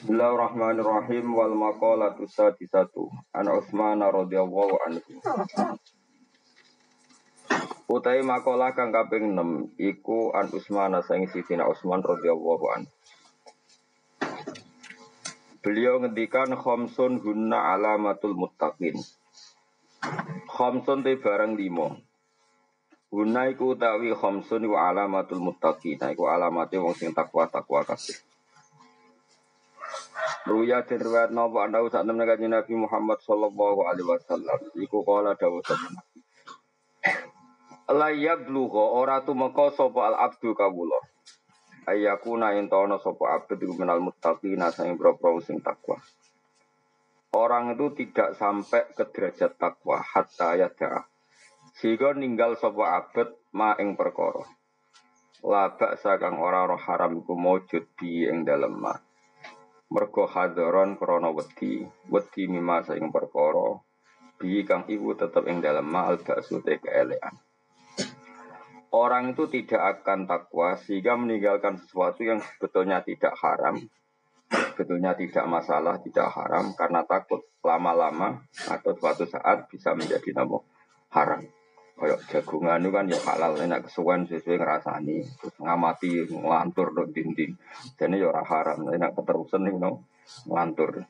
Bismillahirrahmanirrahim wal maqalatu sadisatu an Utsman radhiyallahu anhu. Utai makalah kang kaping 6 iku an Utsman saing Sidina Utsman radhiyallahu anhu. Beliau ngendikan khamsun hunna alamatul muttaqin. Khamsun te barang limo. Hunna iku utawi khamsun iku alamatul muttaqin. Iku alamate wong sing takwa-takwa kabeh. Ruya riwayat nopo anda usah temen kaji Nabi Muhammad Sallallahu Alaihi Wasallam. Iku kala dawuh sabun. Layak luho ora tu meko sopo al abdu kawulo. Ayakuna intono sopo abdu minal muttaqina sing boro sing takwa. Orang itu tidak sampai ke derajat takwa hatta yada. Sehingga ninggal sopo abad ma ing perkara. Labak sakang ora roh haram iku mujud di ing dalem ma mergo hadaron krana wedi wedi mima saing perkara bi kang ibu tetep ing dalam ma'al baksu te keelean Orang itu tidak akan takwa sehingga meninggalkan sesuatu yang sebetulnya tidak haram, sebetulnya tidak masalah, tidak haram karena takut lama-lama atau suatu saat bisa menjadi nama haram. Kayak jagungan itu kan ya halal, enak kesuwen sesuai ngerasani, terus ngamati, ngelantur do dinding. Jadi ya orang haram, enak keterusan nih no, ngelantur.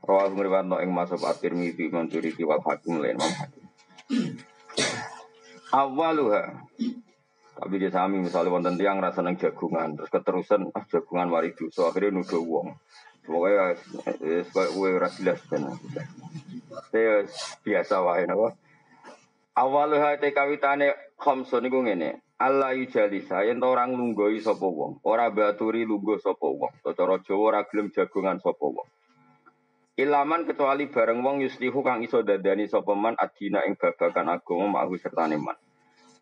Rawal ngriwat no ing masuk atir mimpi mencuri wal hakim lain mam hakim. Awaluha. Tapi dia sami misalnya wonten tiang rasa neng jagungan. Terus keterusan ah jagungan wari so akhirnya nuduh wong. Pokoknya eh, sebagai gue rasilas kan. Biasa wae napa Awal hati kawitane khamsun niku ngene. Allah yujalisa yen orang lunggoi sapa wong, ora baturi lungguh sapa wong. Cara Jawa ora gelem jagongan sapa wong. Ilaman kecuali bareng wong yuslihu kang iso dadani sapa man adina ing babakan agama mahu serta man.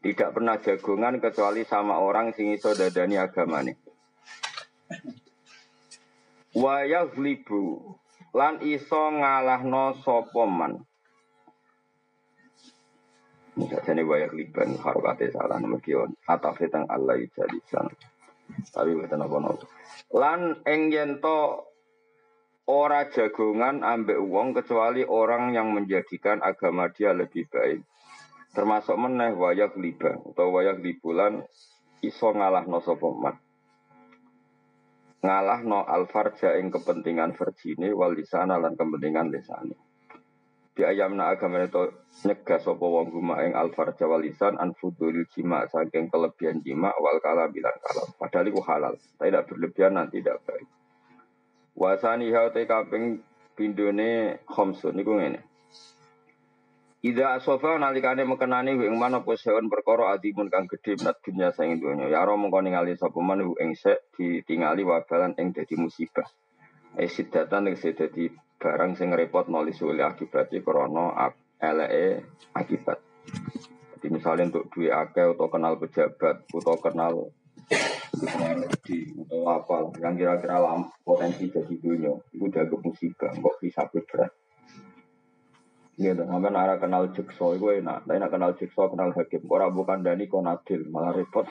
Tidak pernah jagongan kecuali sama orang sing iso dadani agamane. Wa yaghlibu lan iso ngalahno sapa man Misalnya wayak liban harokate salah nomor kion atau fitang Allah jadisan. Tapi bukan apa nopo. Lan eng yento ora jagongan ambek uang kecuali orang yang menjadikan agama dia lebih baik. Termasuk meneh wayak liban atau wayak libulan iso ngalah no sopoman. Ngalah no alfarja ing kepentingan verjine wal lisana lan kepentingan lisani di ayamna agama itu nyegah sapa wong guma ing alfar jawalisan an fudul jima saking kelebihan jima wal kala bilang kalau padahal itu halal tidak berlebihan dan tidak baik. Wasani haute kaping pindone khamsun niku ngene. Ida asofa nalikane mekenani ing mana poseon perkara adimun kang gedhe menat dunya saing donya ya ro mengko ningali sapa man ing sek ditingali wabalan ing dadi musibah. Esidatan ing dadi barang sing repot sulit akibat krono LE akibat. Jadi misalnya untuk duit akeh atau kenal pejabat atau kenal di atau apa yang kira-kira lam potensi jadi dunia itu jago musibah kok bisa berat. Gitu, sampai nara kenal jekso itu enak, tapi nak kenal jekso kenal hakim, orang bukan dani konadil malah repot.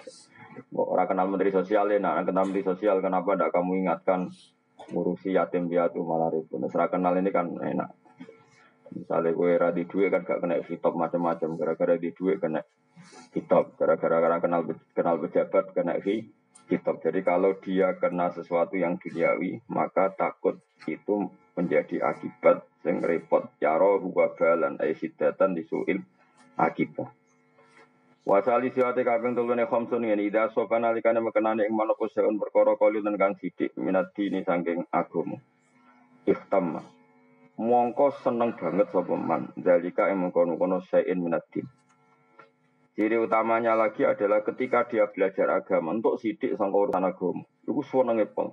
Orang kenal menteri sosial enak, kenal menteri sosial kenapa tidak kamu ingatkan ngurusi yatim piatu malah ribut. Nah, serah kenal ini kan enak. Misalnya gue radi duit kan gak kena hitop macam-macam. Gara-gara di duit kena hitop. Gara-gara kenal kenal pejabat kena hitop. Jadi kalau dia kena sesuatu yang duniawi, maka takut itu menjadi akibat yang repot. Yaro huwa balan di disuil akibat. Wasali siwate kaping tulune khamsun ngene ida sopan alikane mekenane ing manapa seun perkara kali lan kang sithik minat dini saking agama. Ihtamma. Mongko seneng banget sapa man. Zalika ing mengkono-kono sain minat din. Ciri utamanya lagi adalah ketika dia belajar agama untuk sidik sangka urusan agama. Iku senenge pol.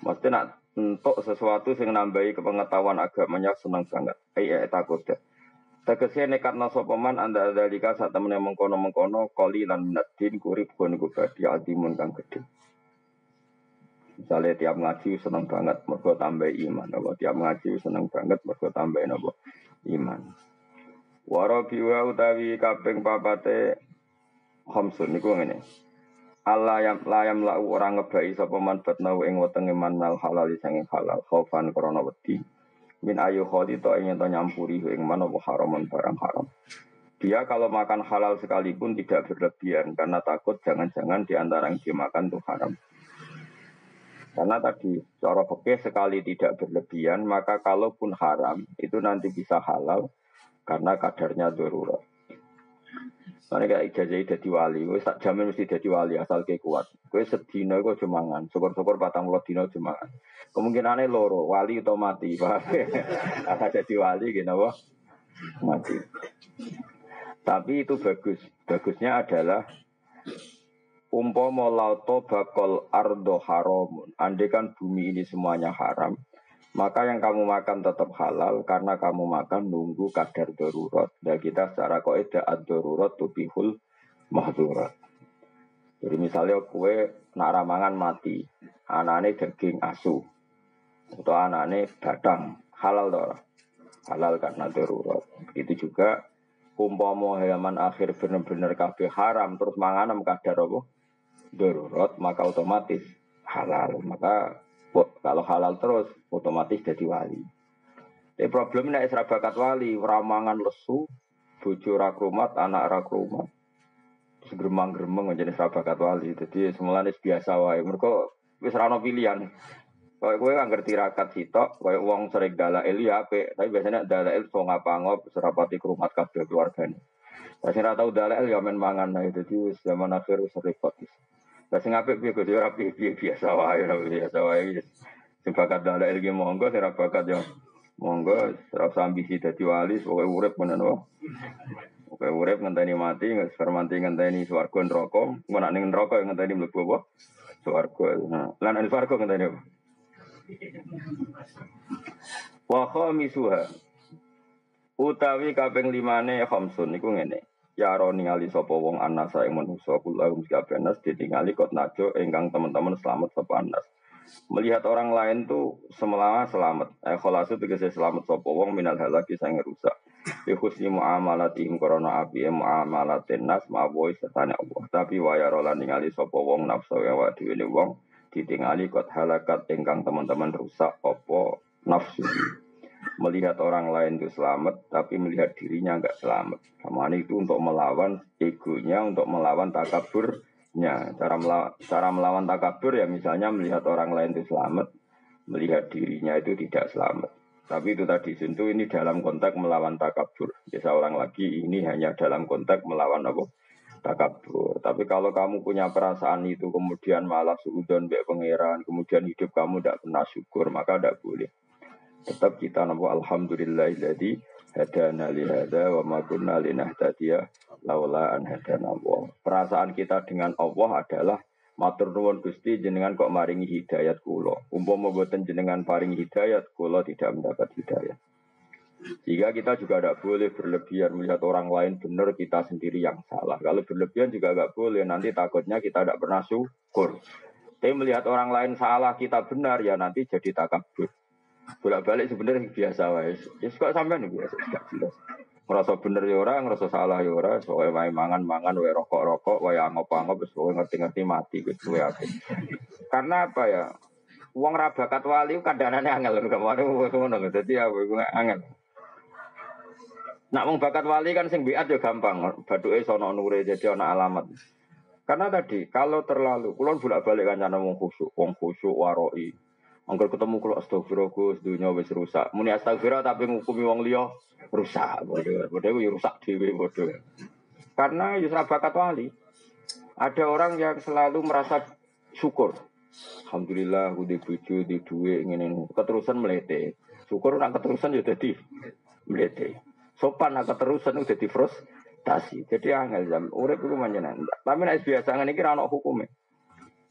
Mesti nak untuk sesuatu yang nambahi kepengetahuan agamanya seneng banget. Ayat takut deh. Tegese nekat nasopaman anda dalika saat temen mengkono mengkono koli lan minat din kurip kun badi adimun kang gede. Misalnya tiap ngaji seneng banget mergo tambah iman, apa tiap ngaji seneng banget mergo tambah apa iman. Waro biwa utawi kaping papate khamsun niku ngene. Allah yang layam lau orang ngebai sapa man batnau ing wetenge man halal sanging halal khaufan krana wedi min ayu khodi to ing to nyampuri ing man apa haramun barang haram dia kalau makan halal sekalipun tidak berlebihan karena takut jangan-jangan di antara yang dia makan itu haram. Karena tadi cara fikih sekali tidak berlebihan maka kalaupun haram itu nanti bisa halal karena kadarnya darurat. Karena kayak ijazah jadi wali, gue tak jamin mesti jadi wali asal kayak kuat. Gue sedino gue cumangan, syukur-syukur batang mulut dino cumangan. Kemungkinannya loro, wali atau mati, pak. Asal jadi wali gitu, wah mati. Tapi itu bagus. Bagusnya adalah umpama lauto bakol ardo haramun. Andai kan bumi ini semuanya haram, maka yang kamu makan tetap halal karena kamu makan nunggu kadar darurat. Dan kita secara kaidah ad-darurat tubihul mahdurat. Jadi misalnya kue nak ramangan mati, anane daging asu atau anane badang halal dong. Halal karena darurat. Itu juga umpama hewan akhir benar-benar kabeh haram terus manganem kadar apa? Darurat maka otomatis halal. Maka kalau halal terus otomatis jadi wali. Tapi problemnya isra bakat wali, ramangan lesu, bojo rakrumat, anak rakrumat. Terus geremang-geremeng menjadi isra bakat wali. Jadi semula biasa wae. Mereka wis rano pilihan. Kayak gue kan ngerti rakat sitok, kayak uang sering dalail ya ape, tapi biasanya dalail so ngapa-ngop serapati kerumat kabeh keluarganya. Tapi saya tahu dalail ya main mangan nah itu zaman akhir sering repot. Lah sing apik piye Gus ora piye biasa wae ora biasa wae. Sing bakat dalek iki monggo sing ora bakat yo monggo ora usah ambisi dadi wali pokoke urip menen wae. Pokoke urip ngenteni mati, ngermanti ngenteni swarga neraka, engko nek ning neraka ngenteni mlebu apa? Swarga. Nah, lan ning swarga ngenteni apa? Wa khamisuha utawi kaping limane khamsun niku ngene. Ya ro ningali sapa wong anas ing manusa kula mesti abenas ditingali kot najo ingkang teman-teman selamat sapa anas. Melihat orang lain tuh semelawa selamat. Eh kholasu tegese selamat sapa wong minal halaki sing rusak. Bi husni muamalatihim korona api muamalatin nas ma'boy sertane Allah. Tapi waya rolan ningali sapa wong nafsu ya wa dhewe wong ditingali kot halakat ingkang teman-teman rusak apa nafsu melihat orang lain itu selamat, tapi melihat dirinya enggak selamat. Sama itu untuk melawan egonya, untuk melawan takaburnya. Cara, melawan, cara melawan takabur ya misalnya melihat orang lain itu selamat, melihat dirinya itu tidak selamat. Tapi itu tadi tentu ini dalam konteks melawan takabur. Ya seorang lagi ini hanya dalam konteks melawan apa? Takabur. Tapi kalau kamu punya perasaan itu kemudian malah suudon baik pangeran, kemudian hidup kamu tidak pernah syukur, maka tidak boleh tetap kita nampu alhamdulillahilladzi hadana li hada wa ma kunna linahtadiya laula an hadana Allah. Perasaan kita dengan Allah adalah matur nuwun Gusti jenengan kok maringi hidayat kula. Umpama mboten jenengan paringi hidayat kula tidak mendapat hidayat. Jika kita juga tidak boleh berlebihan melihat orang lain benar kita sendiri yang salah. Kalau berlebihan juga nggak boleh. Nanti takutnya kita tidak pernah syukur. Tapi melihat orang lain salah kita benar ya nanti jadi takabur bolak balik sebenarnya biasa wae ya suka sampai nih biasa gak jelas ngerasa bener ya orang ngerasa salah ya orang soalnya wae mangan mangan wae rokok rokok wae angop angop terus wae ngerti ngerti mati gitu wae apa karena apa ya uang rabakat wali kadang-kadang angel kan kemarin ngono jadi ya gue angel Nak wong bakat wali kan sing biat ya gampang. Baduke sono nure jadi ana alamat. Karena tadi kalau terlalu kulon bolak-balik kan wong khusyuk, wong khusyuk waroi. Angger ketemu kalau astagfirullah Gus dunia wis rusak. Muni astagfirullah tapi ngukumi wong liya rusak. Bodoh, bodoh ya rusak dhewe bodoh. Karena Yusra bakat wali. Ada orang yang selalu merasa syukur. Alhamdulillah udah bojo di duwe ngene keterusan melete. Syukur nak keterusan ya dadi melete. Sopan nak keterusan udah di frustasi. Jadi angel jam urip iku manjenan. Tapi nek biasa ngene iki ono hukume.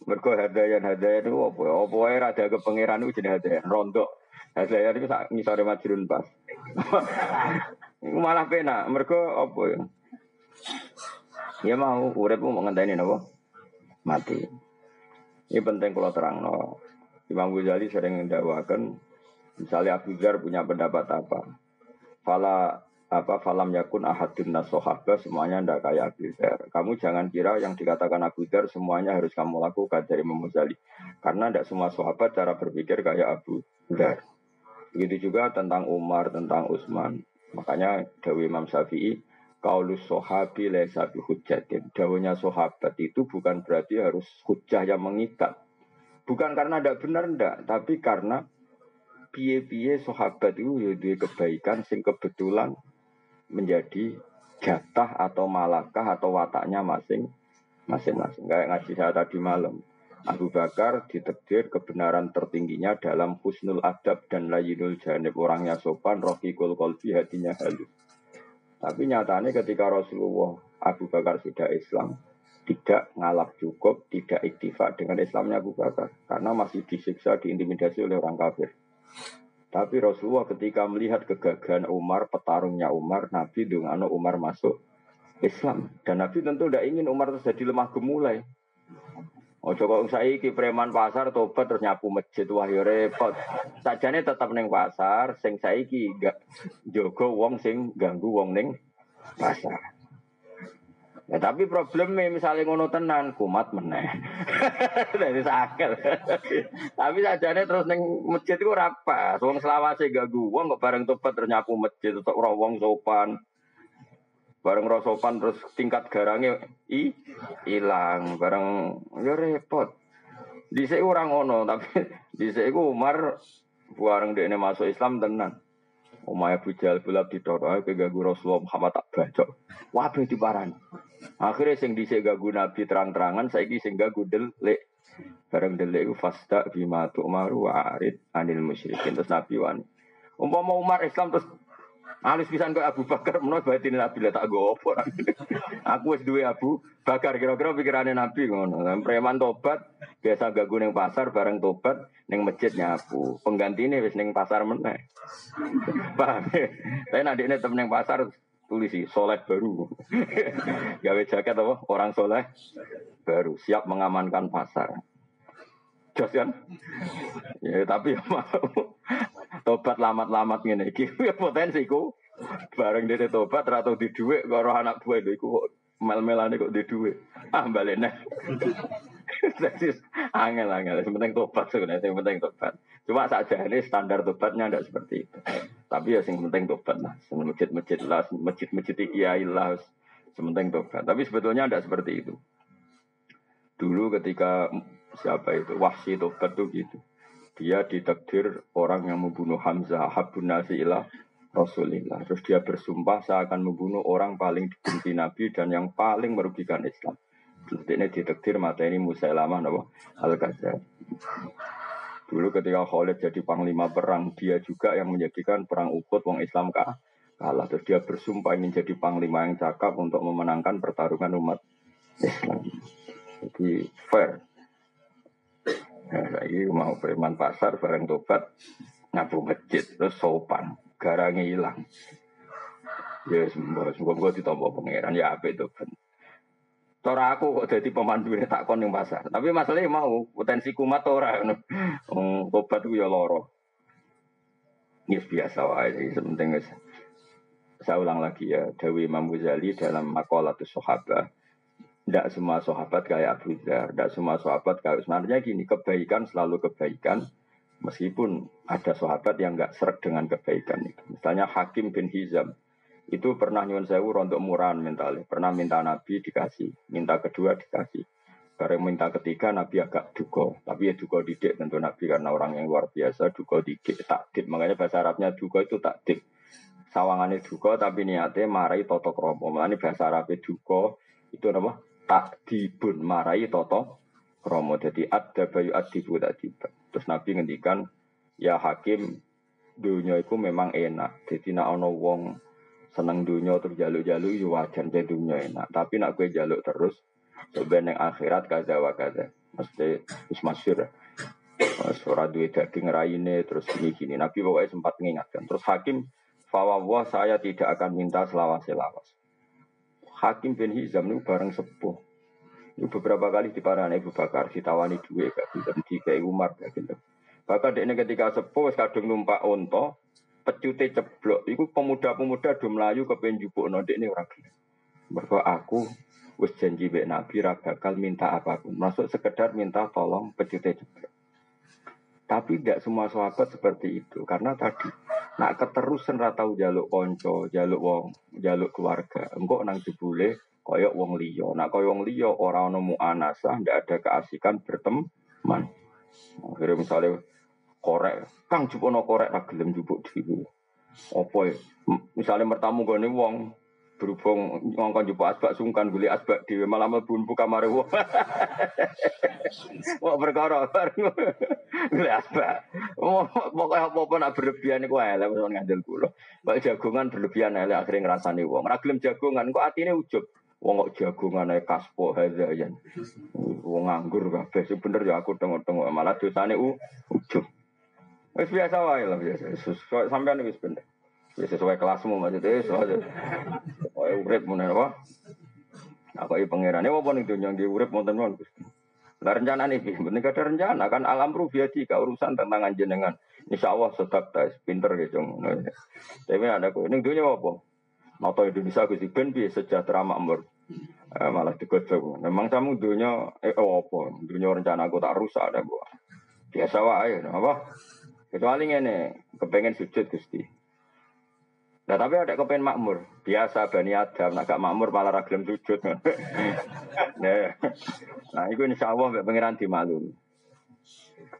Mergo hadayan hadayan itu apa? Apa wae rada ke pangeran itu jadi hadayan rondo. Hadayan itu sak ngisore majrun pas. Malah penak. Mergo apa ya? Ya mau mau ngenteni napa? Mati. Ini penting kalau terang no. Imam Ghazali sering mendakwakan misalnya Abu Dhar punya pendapat apa. Fala apa falam yakun ahadun nasohaba semuanya ndak kayak Abu Dhar. Kamu jangan kira yang dikatakan Abu Dhar semuanya harus kamu lakukan dari Imam Karena tidak semua sahabat cara berpikir kayak Abu Dhar. Begitu juga tentang Umar, tentang Utsman. Makanya Dewi Imam Syafi'i, kaulus sohabi lesa hujatin. Dawunya sahabat itu bukan berarti harus hujah yang mengikat. Bukan karena tidak benar ndak, tapi karena piye-piye sahabat itu ya kebaikan sing kebetulan menjadi jatah atau malakah atau wataknya masing masing-masing. Kayak ngaji saya tadi malam. Abu Bakar ditekdir kebenaran tertingginya dalam husnul adab dan layinul janib. Orangnya sopan, rohikul kolbi, hatinya halus. Tapi nyatanya ketika Rasulullah Abu Bakar sudah Islam, tidak ngalap cukup, tidak iktifak dengan Islamnya Abu Bakar. Karena masih disiksa, diintimidasi oleh orang kafir. Tapi Rasulullah ketika melihat kegagalan Umar, petarungnya Umar, Nabi dengan Umar masuk Islam. Dan Nabi tentu tidak ingin Umar terjadi lemah gemulai. Oh coba saiki preman pasar tobat terus nyapu masjid wah yo ya repot. Sajane tetap neng pasar, sing saiki gak jogo wong sing ganggu wong neng pasar. Ya, tapi problemnya misalnya ngono tenan kumat meneh. Dari sakit. tapi sajane terus neng masjid rapa. Wong selawase gagu wong kok bareng tobat ternyapu masjid untuk wong sopan. Bareng rosopan terus tingkat garangnya i. Bareng ya repot. Di orang ngono tapi di Umar bareng dia masuk Islam tenan. Umaya bujal bulab ke gagu Rasulullah Muhammad tak bacok. Wabe diparani. Akhirnya sing dhisik gagu Nabi terang-terangan saiki sing gagu delik. Bareng delik iku fasta bima tu'maru wa anil musyrikin. Terus Nabi wani. Umpama Umar Islam terus Alis pisan kok Abu Bakar menawa batin Nabi lah tak gopo. Aku wis duwe Abu Bakar kira-kira pikirannya Nabi ngono. Preman tobat biasa gagu ning pasar bareng tobat ning masjid nyapu. Penggantine wis ning pasar meneh. Paham? Tapi ini temen ning pasar tulisi soleh baru. Gawe jaket apa? Orang soleh baru siap mengamankan pasar. Jos kan? Ya tapi ya mau tobat lamat-lamat ngene iki ya potensi ku bareng dene tobat ra di dhuwit karo anak buah lho iku mel-melane kok di dhuwit ah balik neh Jadi angel angel, yang penting tobat sebenarnya, yang penting tobat. Cuma saja ini standar tobatnya tidak seperti itu. Tapi ya yang penting tobat lah, masjid-masjid lah, masjid-masjid kiai lah, sementing tobat. Tapi sebetulnya tidak seperti itu. Dulu ketika siapa itu wahsi tobat tuh gitu dia ditakdir orang yang membunuh Hamzah habun Rasulillah. Terus dia bersumpah saya akan membunuh orang paling dibenci Nabi dan yang paling merugikan Islam. Ini ditakdir mata ini Musailamah Nabi al -Qadar. Dulu ketika Khalid jadi panglima perang, dia juga yang menjadikan perang Uhud wong Islam kah? kalah. Terus dia bersumpah ingin jadi panglima yang cakap untuk memenangkan pertarungan umat Islam. Jadi fair. Nah, lagi mau preman pasar bareng tobat ngapu masjid terus sopan garangnya hilang. Ya semoga semoga ditompo pangeran ya apa itu kan. Tora aku kok jadi pemandu ini tak kon yang pasar. Tapi masalahnya mau potensi kumat ora. Um, obat itu ya loro. Ini biasa wae. Sementing saya ulang lagi ya. Dewi Imam Ghazali dalam Makolatus Sahabat tidak semua sahabat kayak Abu Dhar, tidak semua sahabat kayak sebenarnya gini, kebaikan selalu kebaikan, meskipun ada sahabat yang nggak serak dengan kebaikan itu. Misalnya Hakim bin Hizam, itu pernah nyuwun sewu untuk murahan mentalnya, pernah minta Nabi dikasih, minta kedua dikasih. Bareng minta ketiga Nabi agak duko, tapi ya duko didik tentu Nabi karena orang yang luar biasa duko didik takdik, makanya bahasa Arabnya duko itu takdik. Sawangannya duko tapi niatnya marai totok romo, makanya bahasa Arabnya duko itu apa? Tak dibun marai toto kromo jadi ada bayu adibu tiba terus nabi ngendikan ya hakim dunia itu memang enak. Jadi nak ono wong seneng dunia terus jaluk-jaluk ya wajar jadi dunia enak. Tapi nak gue jaluk terus sebenarnya akhirat kaza wa kaza. Mesti terus masyur suara duit daging raine terus gini gini nabi pokoknya sempat mengingatkan terus hakim fawwah saya tidak akan minta selawas selawas Hakim bin Hizam itu bareng sepuh. Itu beberapa kali di parane Ibu Bakar ditawani duit gak di kayak Umar gak pinter. Bahkan dia ketika sepuh kadung numpak onto pecute ceblok. Iku pemuda-pemuda do melayu kepen jupuk nodek ini orang Mergo aku wis janji mbek Nabi bakal minta apa pun. Masuk sekedar minta tolong pecute ceblok. Tapi tidak semua sahabat seperti itu karena tadi nak keterusan ratau jaluk konco, jaluk wong, jaluk keluarga. Engkau nang jebule koyok wong liyo. Nak koyok wong orang nemu anasa, ndak ada keasikan berteman. Akhirnya misalnya korek, kang jupono korek ra gelem jupuk dhewe. Apa ya? Misalnya mertamu gone wong berhubung ngongkon jupuk asbak sungkan guli asbak dhewe malah mlebu buka kamare wong. Wong perkara guli asbak. Pokoke apa-apa nak berlebihan iku elek wis ngandel kula. Mbak jagongan berlebihan elek akhirnya ngrasani wong. Ora gelem jagongan kok atine ujub. Wong kok jagongan ae kaspo hadayan. Wong nganggur kabeh. Bener ya aku tengok-tengok malah dosane ujub. Wis biasa wae lah biasa. Sampeyan wis bener. Wis sesuai kelasmu maksudnya soalnya. Oh, urip mun apa? Apa iki pangerane apa ning donya nggih urip wonten rencana nih, penting ada rencana kan alam rubiati ke urusan tentang jenengan. Insya Allah sedap tes pinter gitu. Tapi ada kok ini dunia apa? Noto Indonesia Gusti ben bi sejahtera makmur. Eh, malah digojok. Memang kamu dunia eh oh, apa? Dunia rencana aku tak rusak ada gua. Biasa wae apa? Kecuali ini kepengen sujud Gusti. Nah tapi ada kepengen makmur. Biasa Bani Adam, agak makmur malah ragilem sujud. nah, nah itu insya Allah pengiran dimaklumi.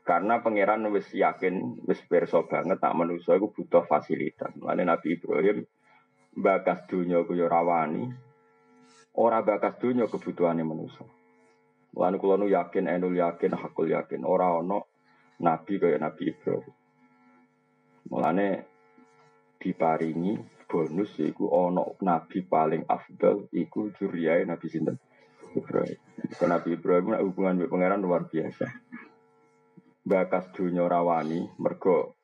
Karena pangeran wis yakin, wis perso banget tak manusia itu butuh fasilitas. Mulanya Nabi Ibrahim bakas dunia ku rawani, ora bakas dunia kebutuhannya manusia. Mulanya kalau yakin, enul yakin, hakul yakin, ora ono Nabi kaya Nabi Ibrahim. Mulane diparingi bonus iku ono nabi paling afdal iku juriyae Nabi sinten Ibrahim. Iku Nabi Ibrahim hubungan dengan pangeran luar biasa. Bakas dunia rawani mergo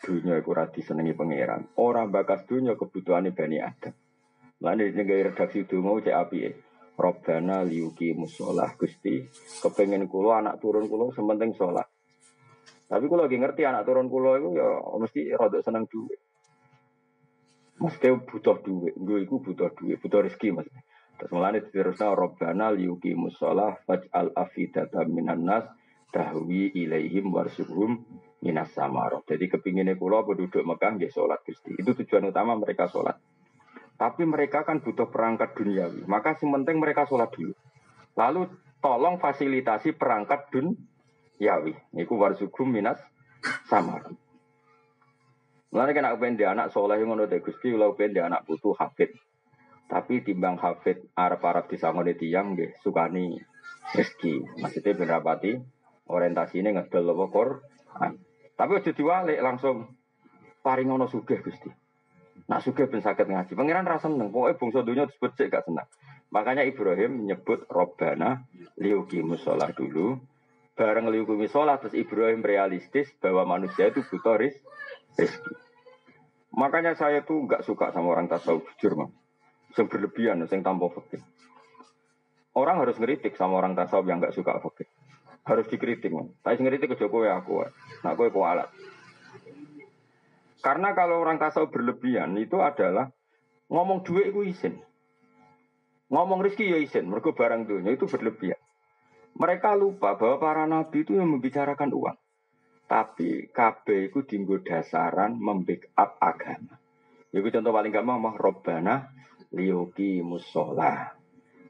dunia iku ora disenengi pangeran. Ora bakas dunia kebutuhane Bani Adam. Lan nek redaksi donga cek apike. Robbana liuki musolah Gusti kepengen kulo anak turun kulo sementing sholat tapi kalau lagi ngerti anak turun pulau itu ya mesti rada seneng duit. Mesti butuh duit, gue itu butuh duit, butuh rezeki mas. Terus mulanya diterusnya Robbana liuki musolah faj'al afidata minan nas tahwi ilaihim warsuhum minas samarot. Jadi kepinginnya pulau penduduk Mekah dia sholat gusti. Itu tujuan utama mereka sholat. Tapi mereka kan butuh perangkat duniawi. Maka si penting mereka sholat dulu. Lalu tolong fasilitasi perangkat dun yawi. Iku warzugum minas samar. Mulane kena kepen anak soleh ngono te Gusti kula kepen anak putu hafid. Tapi timbang hafid arep-arep disangone tiyang nggih sukani rezeki. Maksudnya ben rapati orientasine ngedol apa Quran. Tapi aja diwalik langsung paring ngono sugih Gusti. Nak sugih ben saged ngaji. Pangeran ra seneng, pokoke bangsa donya disebut sik gak seneng. Makanya Ibrahim menyebut Robbana liuki musola dulu bareng ngeliukumi sholat terus Ibrahim realistis bahwa manusia itu butuh rezeki. Makanya saya tuh nggak suka sama orang tasawuf jujur. Yang berlebihan, yang tanpa fakir. Orang harus ngeritik sama orang tasawuf yang nggak suka fakir. Harus dikritik mah. Saya ngeritik ke Jokowi aku, nah aku alat. Karena kalau orang tasawuf berlebihan itu adalah ngomong duit itu izin. Ngomong rezeki ya izin, mereka barang dunia itu berlebihan. Mereka lupa bahwa para nabi itu yang membicarakan uang. Tapi KB itu tinggal dasaran membackup agama. Itu contoh paling gampang mah Robbana musola.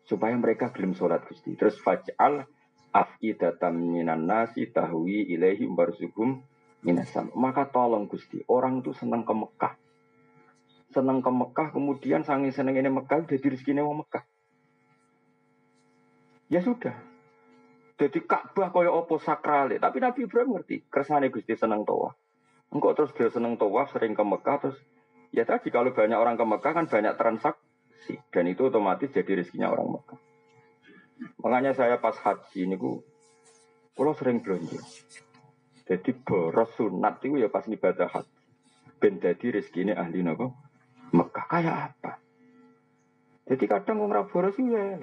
Supaya mereka gelem sholat Gusti. Terus faj'al afidatan minan nasi tahwi ilaihi barzugum minasam. Maka tolong Gusti, orang itu senang ke Mekah. Senang ke Mekah, kemudian sangi seneng ini Mekah, jadi rezekinya mau Mekah. Ya sudah, jadi Ka'bah kaya opo sakrale. Tapi Nabi Ibrahim ngerti. Kersane Gusti seneng tawaf. Engkau terus dia seneng tawaf, sering ke Mekah terus. Ya tadi kalau banyak orang ke Mekah kan banyak transaksi. Dan itu otomatis jadi rezekinya orang Mekah. Makanya saya pas haji ini ku, kalau sering belanja. Jadi boros sunat itu ya pas ibadah haji. Ben jadi rezeki ini ahli nopo Mekah kayak apa? Jadi kadang orang boros itu ya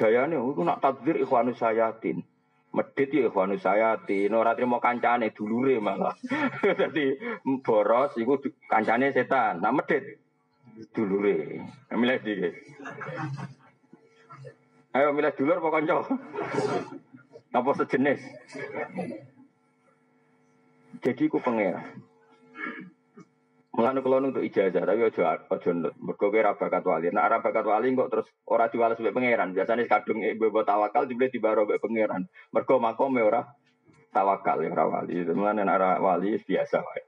gayanya itu nak takdir ikhwanus sayatin. Medit ya ikhwanu sayati, ora trimo kancane dulure malah. Dadi boros iku kancane setan. Nah medit dulure. Milih di. Ayo milih dulur apa kanca? Apa sejenis? Jadi ku pangeran. Mulane kula untuk ijazah tapi aja aja nut. Mergo bakat wali. Ora bakat wali kok terus ora diwales mbek pangeran. Biasane kadung ibu tawakal dibeli dibaro mbek pangeran. Mergo makome ora tawakal ora wali. Mulane nek wali biasa wae.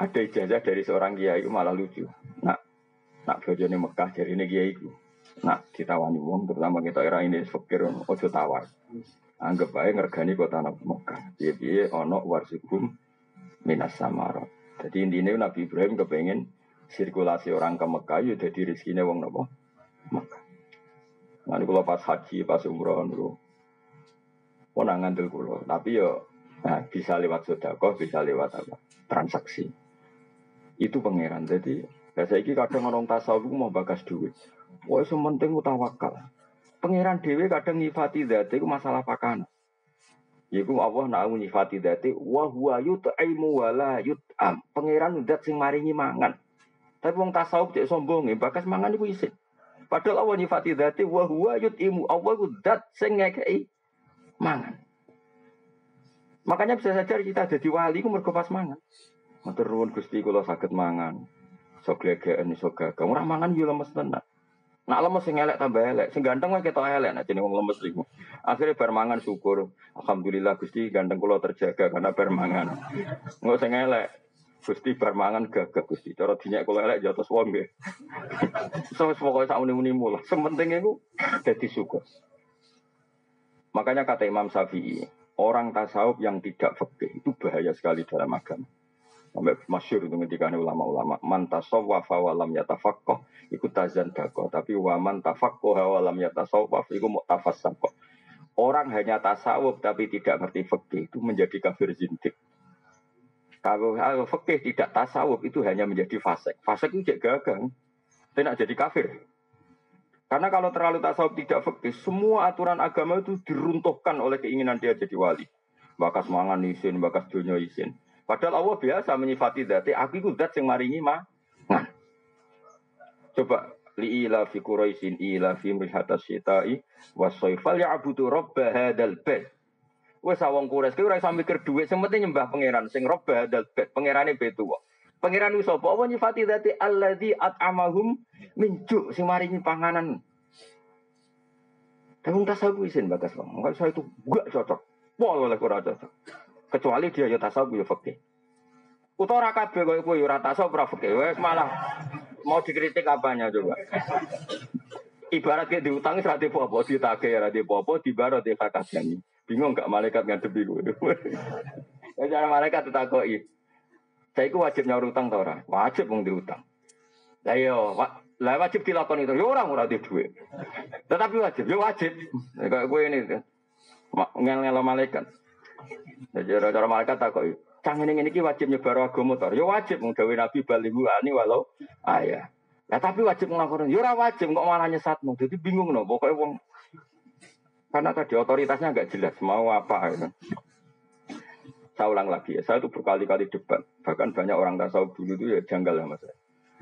Ada ijazah dari seorang kiai malah lucu. Nak nak bojone Mekah dari ini kiai itu. Nak ditawani wong terutama kita era ini fakir ojo tawar. Anggap aja ngergani kota Mekah. Piye-piye ono warsikum minas samarot. Jadi intinya Nabi Ibrahim kepengen sirkulasi orang ke Mekah ya jadi rezekinya wong nopo Mekah. Nanti kalau pas haji, pas umroh dulu, pun ngandel kulo. Tapi yo nah, bisa lewat sodako, bisa lewat apa transaksi. Itu pangeran. Jadi saya ini kadang orang tasawuf mau bagas duit. Wah, sementing utawakal. Pangeran dewi kadang nyifati dati itu masalah pakana. Yiku Allah nak nyifati dati wa huwa yut'imu wa la yut'am. Pangeran zat sing maringi mangan. Tapi wong tasawuf cek sombong ya, bakas mangan iku isin. Padahal Allah nyifati dati wa huwa yut'imu. Allah iku zat sing ngekei mangan. Makanya bisa saja kita jadi wali ku mergo pas mangan. Matur nuwun Gusti kula saged mangan. Sok glegeken iso gagang. Ora mangan yo lemes tenan. Nak lemes sing elek tambah elek, sing ganteng wae ketok elek nek jenenge wong lemes iku. Akhirnya bar mangan syukur. Alhamdulillah Gusti ganteng kula terjaga karena bar mangan. Engko sing elek Gusti bar mangan gagah Gusti. Cara dinyak kula elek jatuh wong nggih. So pokoke sak muni-muni mulah. Sementing iku dadi syukur. Makanya kata Imam Syafi'i, orang tasawuf yang tidak fikih itu bahaya sekali dalam agama. Sampai masyur itu ketika ulama-ulama. Man tasawwafa wa lam yatafaqqah iku tazan dako. Tapi wa man tafaqqah wa lam yatasawwaf iku mu'tafassaqah. Orang hanya tasawuf tapi tidak ngerti fikih itu menjadi kafir zindik. Kalau, fikih tidak tasawuf itu hanya menjadi fasik. Fasik itu gagang. Tidak jadi kafir. Karena kalau terlalu tasawuf tidak fikih, semua aturan agama itu diruntuhkan oleh keinginan dia jadi wali. Bakas mangan isin, bakas dunia isin. Padahal Allah biasa menyifati dati, aku itu dat yang maringi mah. Nah. Coba li ila fi quraisin ila fi mrihata syita'i wasoifal ya'budu rabba hadal bait. Wes awong Quraisy ki ora iso mikir dhuwit, sing nyembah pangeran sing rabba hadal bait. Pangerane betu. Pangeran? Allah nyifati dati alladzi at'amahum min ju' sing maringi panganan. Tapi tasawuf isin bagas bang. Enggak saya itu gak cocok. Wah, oleh kurang cocok. Kecuali dia ya tasawuf ya fikih. Utawa ora kabeh koyo kowe ora tasawuf ora fikih. Wes malah mau dikritik apanya coba. Ibarat kayak diutang ora apa-apa, ditagih ora apa-apa, dibaro di kakaknya. Bingung gak malaikat ngadepi kowe. Ya cara malaikat ditakoki. Saya itu wajib nyaur utang tau ora? Wajib wong diutang. Lah yo, lah wajib dilakoni itu. Ya orang ora di duit. Tetapi wajib, ya wajib. Kayak gue ini, ngel-ngel malaikat. Jadi cara malaikat tak kok, canggih ini ini wajib nyebar agama tor. Ya wajib menggawe nabi balibu ani walau ayah. Ya tapi wajib ngelakukan. Ya wajib kok malah nyesatmu. Jadi bingung no. Pokoknya wong karena tadi otoritasnya nggak jelas mau apa. Ya. Saya ulang lagi ya, saya itu berkali-kali debat. Bahkan banyak orang tasawuf dulu itu ya janggal ya mas.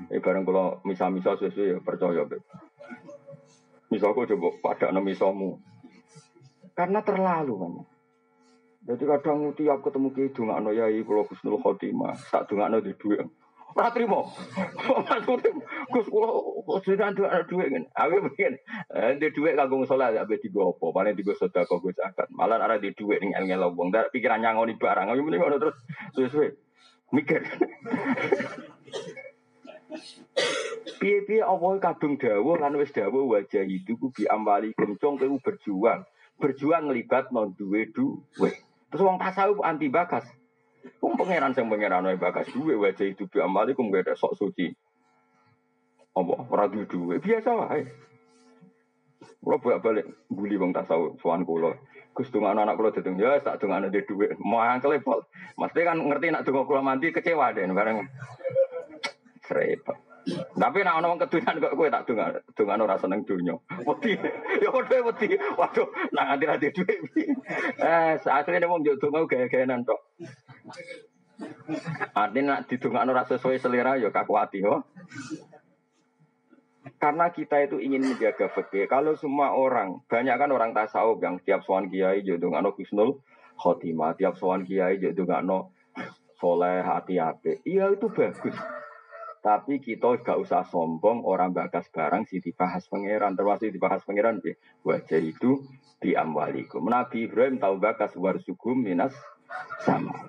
Eh bareng kalau misal-misal sesuai ya percaya. Misal aku coba pada misalmu. Karena terlalu banyak. Jadi kadang tiap ketemu ki dongakno yai kula Gusnul Khotimah, tak dongakno di dhuwit. Ora trimo. Maksudnya Gus kula sedang ada dhuwit ngene. Aku pengen eh di dhuwit kanggo salat ape digo apa, paling digo sedekah gue zakat. Malah ora di dhuwit ning ngel wong, ndak pikiran nyangoni barang. Aku mending terus suwe-suwe mikir. Piye-piye Allah kadung dawuh lan wis dawuh wajah itu ku bi ambali kencong kowe berjuang. Berjuang ngelibat non duwe duwe. Terus wong tasawuf anti bakas. Wong pangeran sing pangeran wae bakas duwe wajah itu bi amalikum gak ada sok suci. Apa ora duwe biasa wae. Kulo bolak-balik bully wong tasawuf sowan kula. Gus dongakno anak kula dedeng ya tak dongakno dhe dhuwit. Mangkel pol. Mesti kan ngerti nak donga kula mandi kecewa deh bareng. Repot. Tapi nak ono kedunan kok kowe tak donga, dongano ora seneng donya. Wedi. Ya padha wedi. Waduh, nak nganti ra duwe. Eh, sakjane wong yo donga gaya-gayanan tok. Artinya nak didongakno ora sesuai selera ya kaku hati. Karena kita itu ingin menjaga fikih. Kalau semua orang, banyak kan orang tasawuf yang tiap sowan kiai yo dongakno husnul khotimah, tiap sowan kiai yo dongakno soleh hati hati. Iya itu bagus. Tapi kita gak usah sombong orang bakas barang si dibahas pangeran termasuk dibahas pangeran bi wajah itu di amwalikum. Nabi Ibrahim tahu bakas warsugum minas sama.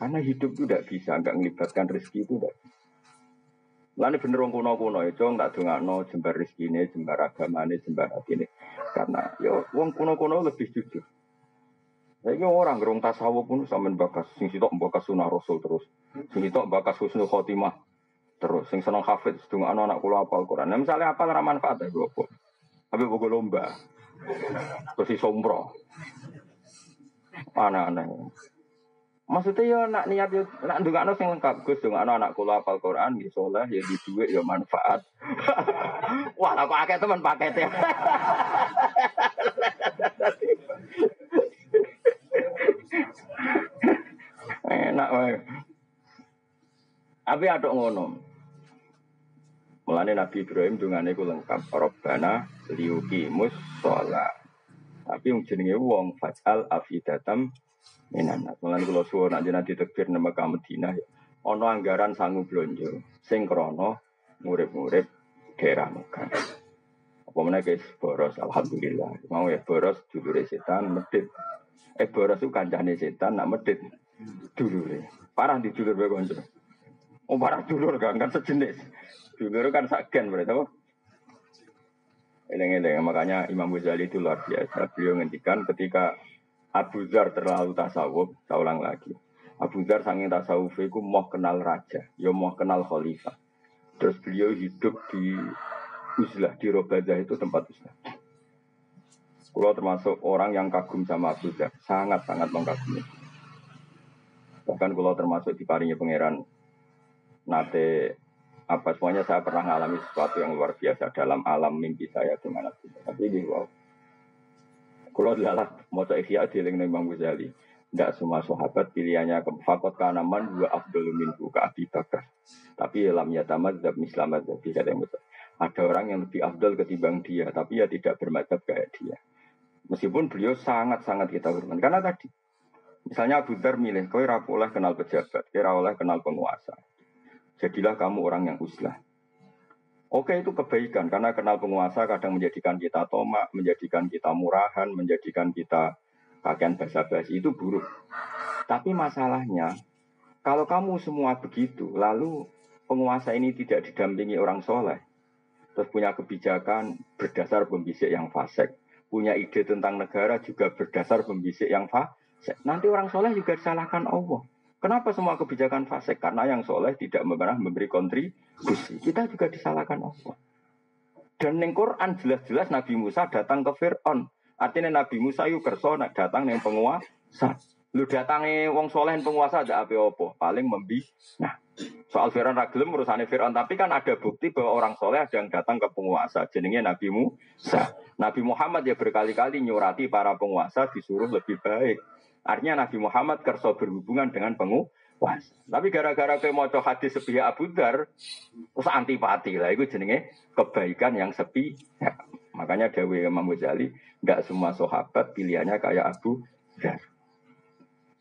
Karena hidup itu tidak bisa, nggak melibatkan rezeki itu tidak Lalu bener wong kuno kuno itu ya, tak no jembar rezeki ini, jembar agama ini, jembar hati ini. Karena ya wong kuno kuno lebih jujur. Saya orang gerung tasawuf pun sama bakas, sing sitok bakas sunnah rasul terus, sing sitok bakas husnul khotimah Terus sing seneng hafid sedung anak kula apal Quran. Nah, misalnya apa ora manfaat ya kok. Tapi buku lomba. Terus sombro. Aneh-aneh. Maksudnya ya nak niat ya nak ndongakno sing lengkap Gus ndongakno anak kula apal Quran ya soleh ya di duit ya manfaat. Wah, lah kok akeh teman paketnya. Enak wae. Tapi ada ngono. Mulane Nabi Ibrahim dungane ku lengkap Rabbana liuki sholat. Tapi yang jenenge wong fajal afidatam minan. Mulane kula suwun nanti nanti tekbir nama ka Madinah ya. Ana anggaran sangu blonjo sing krana murid-murid daerah Mekah. Apa meneh guys boros alhamdulillah. Mau ya boros dulure setan medit. Eh boros itu kancane setan nak medit dulure. Parah di dulur kanca. Oh parah dulur kan kan sejenis. Dulu kan saken berarti apa? Eleng-eleng, makanya Imam Ghazali itu luar biasa. Beliau ngendikan ketika Abu Zar terlalu tasawuf, saya ulang lagi. Abu Zar sanging tasawuf itu mau kenal raja, ya mau kenal khalifah. Terus beliau hidup di Uzlah, di Robadah itu tempat Uzlah. Kalau termasuk orang yang kagum sama Abu Zar, sangat-sangat mengagumi. Bahkan kalau termasuk di parinya pangeran nate apa semuanya saya pernah mengalami sesuatu yang luar biasa dalam alam mimpi saya dengan. Tapi ini wow. Kalau adalah mau ikhya di Imam Ghazali. Tidak semua sahabat pilihannya ke fakot kanaman dua abdul minhu ke Abi Bakar. Tapi lam yatamad zab mislamad kata yang betul. Ada orang yang lebih abdul ketimbang dia, tapi ya tidak bermadzhab kayak dia. Meskipun beliau sangat-sangat kita hormat. Karena tadi, misalnya Abu Dhar milih, kau oleh kenal pejabat, kira oleh kenal penguasa. Jadilah kamu orang yang uslah. Oke itu kebaikan karena kenal penguasa kadang menjadikan kita tomak, menjadikan kita murahan, menjadikan kita kakean basa-basi itu buruk. Tapi masalahnya kalau kamu semua begitu, lalu penguasa ini tidak didampingi orang soleh, terus punya kebijakan berdasar pembisik yang fasik, punya ide tentang negara juga berdasar pembisik yang fasik. Nanti orang soleh juga disalahkan Allah. Kenapa semua kebijakan fasik? Karena yang soleh tidak pernah memberi kontribusi. Kita juga disalahkan Allah. Dan neng Quran jelas-jelas Nabi Musa datang ke Fir'aun. Artinya Nabi Musa yuk kerso datang neng penguasa. Lu datangi wong soleh penguasa ada apa-apa. Paling membi. Nah, soal Fir'aun ragilum urusannya Fir'aun. Tapi kan ada bukti bahwa orang soleh ada yang datang ke penguasa. Jenenge Nabi Musa. Nabi Muhammad ya berkali-kali nyurati para penguasa disuruh lebih baik. Artinya Nabi Muhammad kerso berhubungan dengan penguasa. Tapi gara-gara ke mau hadis sepihak Abu Dar, terus antipati lah. Itu jenenge kebaikan yang sepi. Ya. Makanya Dewi Imam Ghazali, nggak semua sahabat pilihannya kayak Abu Dar.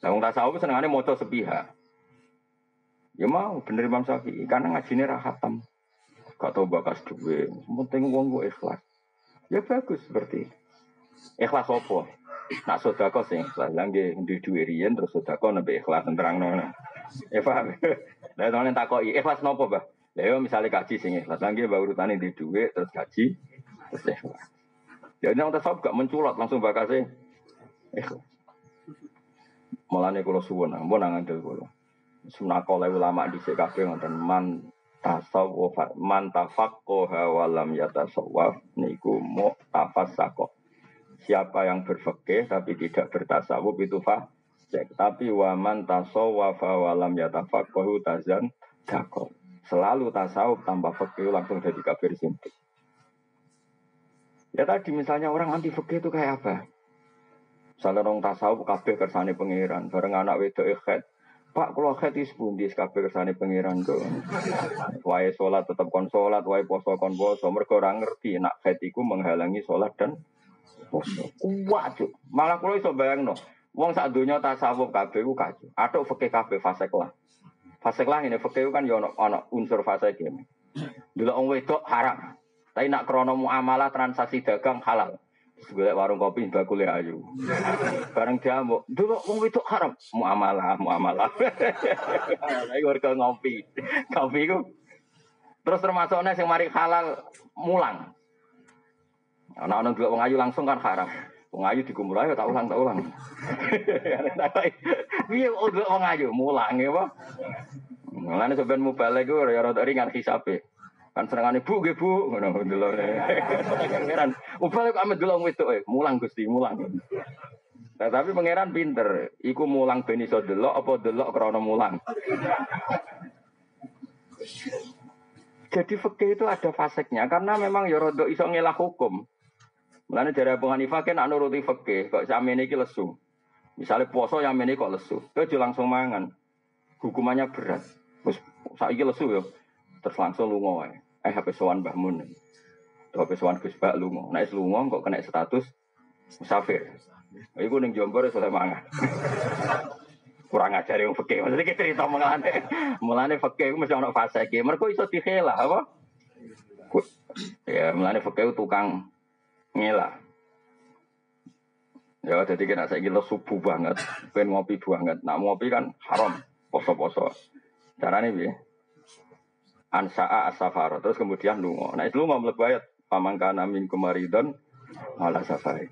Nah, tak tasawuf senengannya mau sepihak. Ya mau bener Imam Syafi'i karena ngajinya rahatam. Gak tau bakas duwe, penting uang gue ikhlas. Ya bagus seperti Ikhlas apa? Nak sodako sing ikhlas. Langge di duwe terus sodako nabi ikhlas terang nona. Ya paham. Lah tak takoki ikhlas nopo, Bah? Lah yo misale kaji sing ikhlas. Langge mbak urutane di duwe terus kaji terus ikhlas. Ya nek tasawuf gak menculot langsung bakase ikhlas. Mulane kula suwun, ampun nang ngandel kula. Sunakole ulama dhisik kabeh ngoten man tasawuf man tafaqqaha wa lam yatasawwaf niku tafassaqah siapa yang berfikih tapi tidak bertasawuf itu fasik. Tapi waman tasawwafa walam yatafaqahu tazan dakon. Selalu tasawuf tanpa fikih langsung jadi kafir sintik. Ya tadi misalnya orang anti fikih itu kayak apa? Misalnya orang tasawuf kabeh kersane pangeran, bareng anak wedok ikhet. Pak kalau khet is pundi kabeh kersane pangeran tuh. Wae sholat tetap kon sholat, wae poso kon poso. Mereka orang ngerti nak khet iku menghalangi sholat dan Kuat cuk. Malah kalau iso bayang no. Wong sak dunia tasawuf kabeh ku kacau. Atuk fikih kabeh fasek lah. Fasek lah ini fikih kan ya ono ono unsur fasek ini. Dulu wong wedok haram. Tapi nak krono muamalah transaksi dagang halal. Terus warung kopi bakule ayu. Bareng jamu, dulu wong wedok haram. Muamalah, muamalah. Ayo warga ngopi. Kopi ku Terus termasuknya yang mari halal mulang. Anak-anak dulu wong ayu langsung kan haram. Wong ayu dikumpul ayo tak ulang tak ulang. Piye kok dulu wong ayu mulang ya, Pak? Mulane sampean mubalek ku ya rada ringan hisabe. Kan senengane bu nggih bu ngono delok. Pangeran mubalek kok amet delok wedok e, mulang Gusti, mulang. Nah, tapi pangeran pinter, iku mulang ben iso delok apa delok krana mulang. Jadi fikih itu ada faseknya karena memang ya rada iso ngelah hukum. Mulane dari Abu Hanifah kan nuruti fikih, kok samene iki lesu. Misalnya puasa yang ini kok lesu, itu langsung mangan. Hukumannya berat. Terus saiki lesu ya, terus langsung lunga wae. Eh HP sowan Mbah Mun. Tuh HP sowan Gus Bak lunga. Nek lunga kok kena status musafir. Iku ning Jombor iso mangan. Kurang ajar yang fakir. Maksudnya kita cerita mengalami. Mulane fakir itu mesti ono fase iki. Mergo iso dihela apa? Ya, mulane fakir tukang ngelah. Ya, jadi kena saya gila subuh banget, pengen ngopi banget. Nah, ngopi kan haram, poso-poso. Caranya bi, ansa'a asafar, terus kemudian lungo. Nah, itu lungo melebu ayat, pamangkana min kumaridon, malah safari.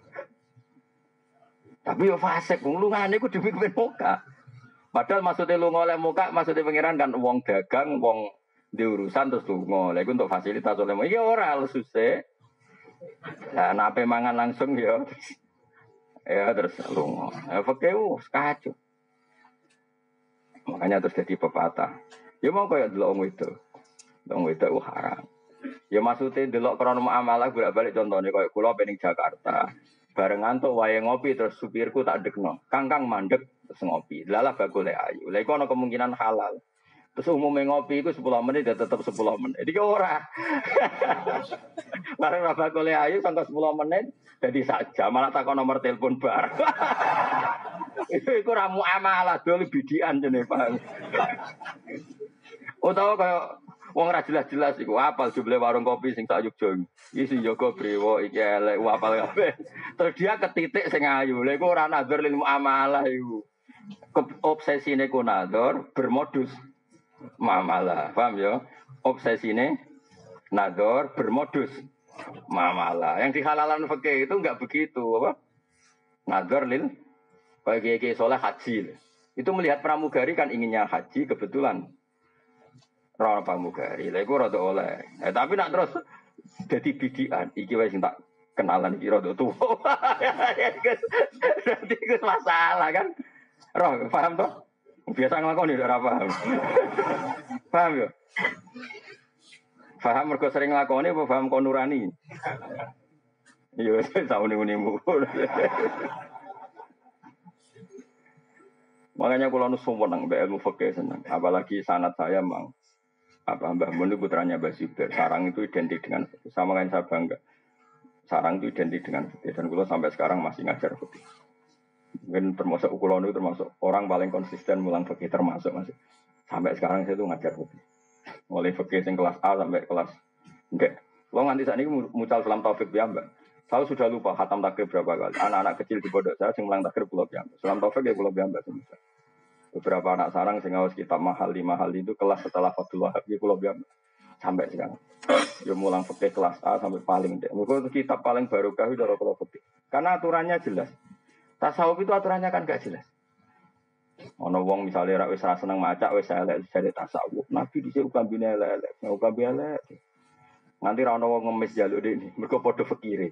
Tapi yo wong lungane ku demi muka. Padahal maksudnya lungo oleh muka, maksudnya pengiran kan wong dagang, wong diurusan terus lungo. Lha untuk fasilitas oleh muka. Iya ora susah. Nah, nape mangan langsung ya. Ya terus lungo. Ya fakih kacau. Makanya terus jadi pepatah. Ya mau kayak dulu om itu. Om itu uh, haram. Ya maksudnya delok krono amalah bolak-balik contohnya kayak kulo pening Jakarta. Barengan tuh wae ngopi terus supirku tak dekno. Kangkang mandek terus ngopi. Lalah bagole ayu. Lah iku kemungkinan halal. Terus umumnya ngopi itu 10 menit ya tetap 10 menit. Jadi ora. Bareng raba kole ayu sampai 10 menit jadi saja malah takon nomor telepon bar. itu iku ramu amalah dulu bidian jenenge Pak. Utawa kayak wong ra jelas-jelas iku apal jumlah warung kopi sing tak yukjo. Iki sing jaga brewo iki elek apal kabeh. Terus dia ketitik sing ayu. Lha iku ora nazar lil muamalah iku. Obsesine ku nazar bermodus mamalah. Paham ya? Obsesine nador bermodus mamalah. Yang dihalalan fakih itu enggak begitu, apa? Nador lil bagi kiai soleh haji. Itu melihat pramugari kan inginnya haji kebetulan. Rana pramugari. Iku rada oleh. Eh, tapi nak terus jadi bidian iki wis tak kenalan iki rada tuwa. Berarti itu masalah kan? Roh, paham toh? Biasa ngelakoni udah paham. paham ya? Paham mereka sering ngelakoni apa paham konurani? Iya, saya tahu nih unimu. Makanya kalau nu seneng mbak ilmu fakih seneng. Apalagi sanat saya mang apa Mbah Mun putranya Mbah Zubair. Sarang itu identik dengan sama kan saya bangga. Sarang itu identik dengan fakih dan kalau sampai sekarang masih ngajar fakih. Mungkin termasuk ukulon itu termasuk orang paling konsisten mulang fikih termasuk masih. Sampai sekarang saya tuh ngajar fikih. Mulai fikih yang kelas A sampai kelas enggak. Lo nganti saat ini mucal dalam taufik mbak. Saya sudah lupa khatam takrib berapa kali. Anak-anak kecil di pondok saya sing mulang takrib pulau biamba. Salam taufik ya pulau biamba semua. Beberapa anak sarang sing ngawas kitab mahal di mahal itu kelas setelah Fathul Wahab ya pulau biamba. Sampai sekarang. Ya mulang fikih kelas A sampai paling deh. Mungkin kitab paling baru kah udah kalau fikih. Karena aturannya jelas. Tasawuf itu aturannya kan gak jelas. Ono wong misalnya rak wis seneng maca wis elek jadi tasawuf. Nabi dhisik ukambine elek-elek, ukambi elek. Nanti ra ono wong ngemis jaluk ini, mergo padha fikire.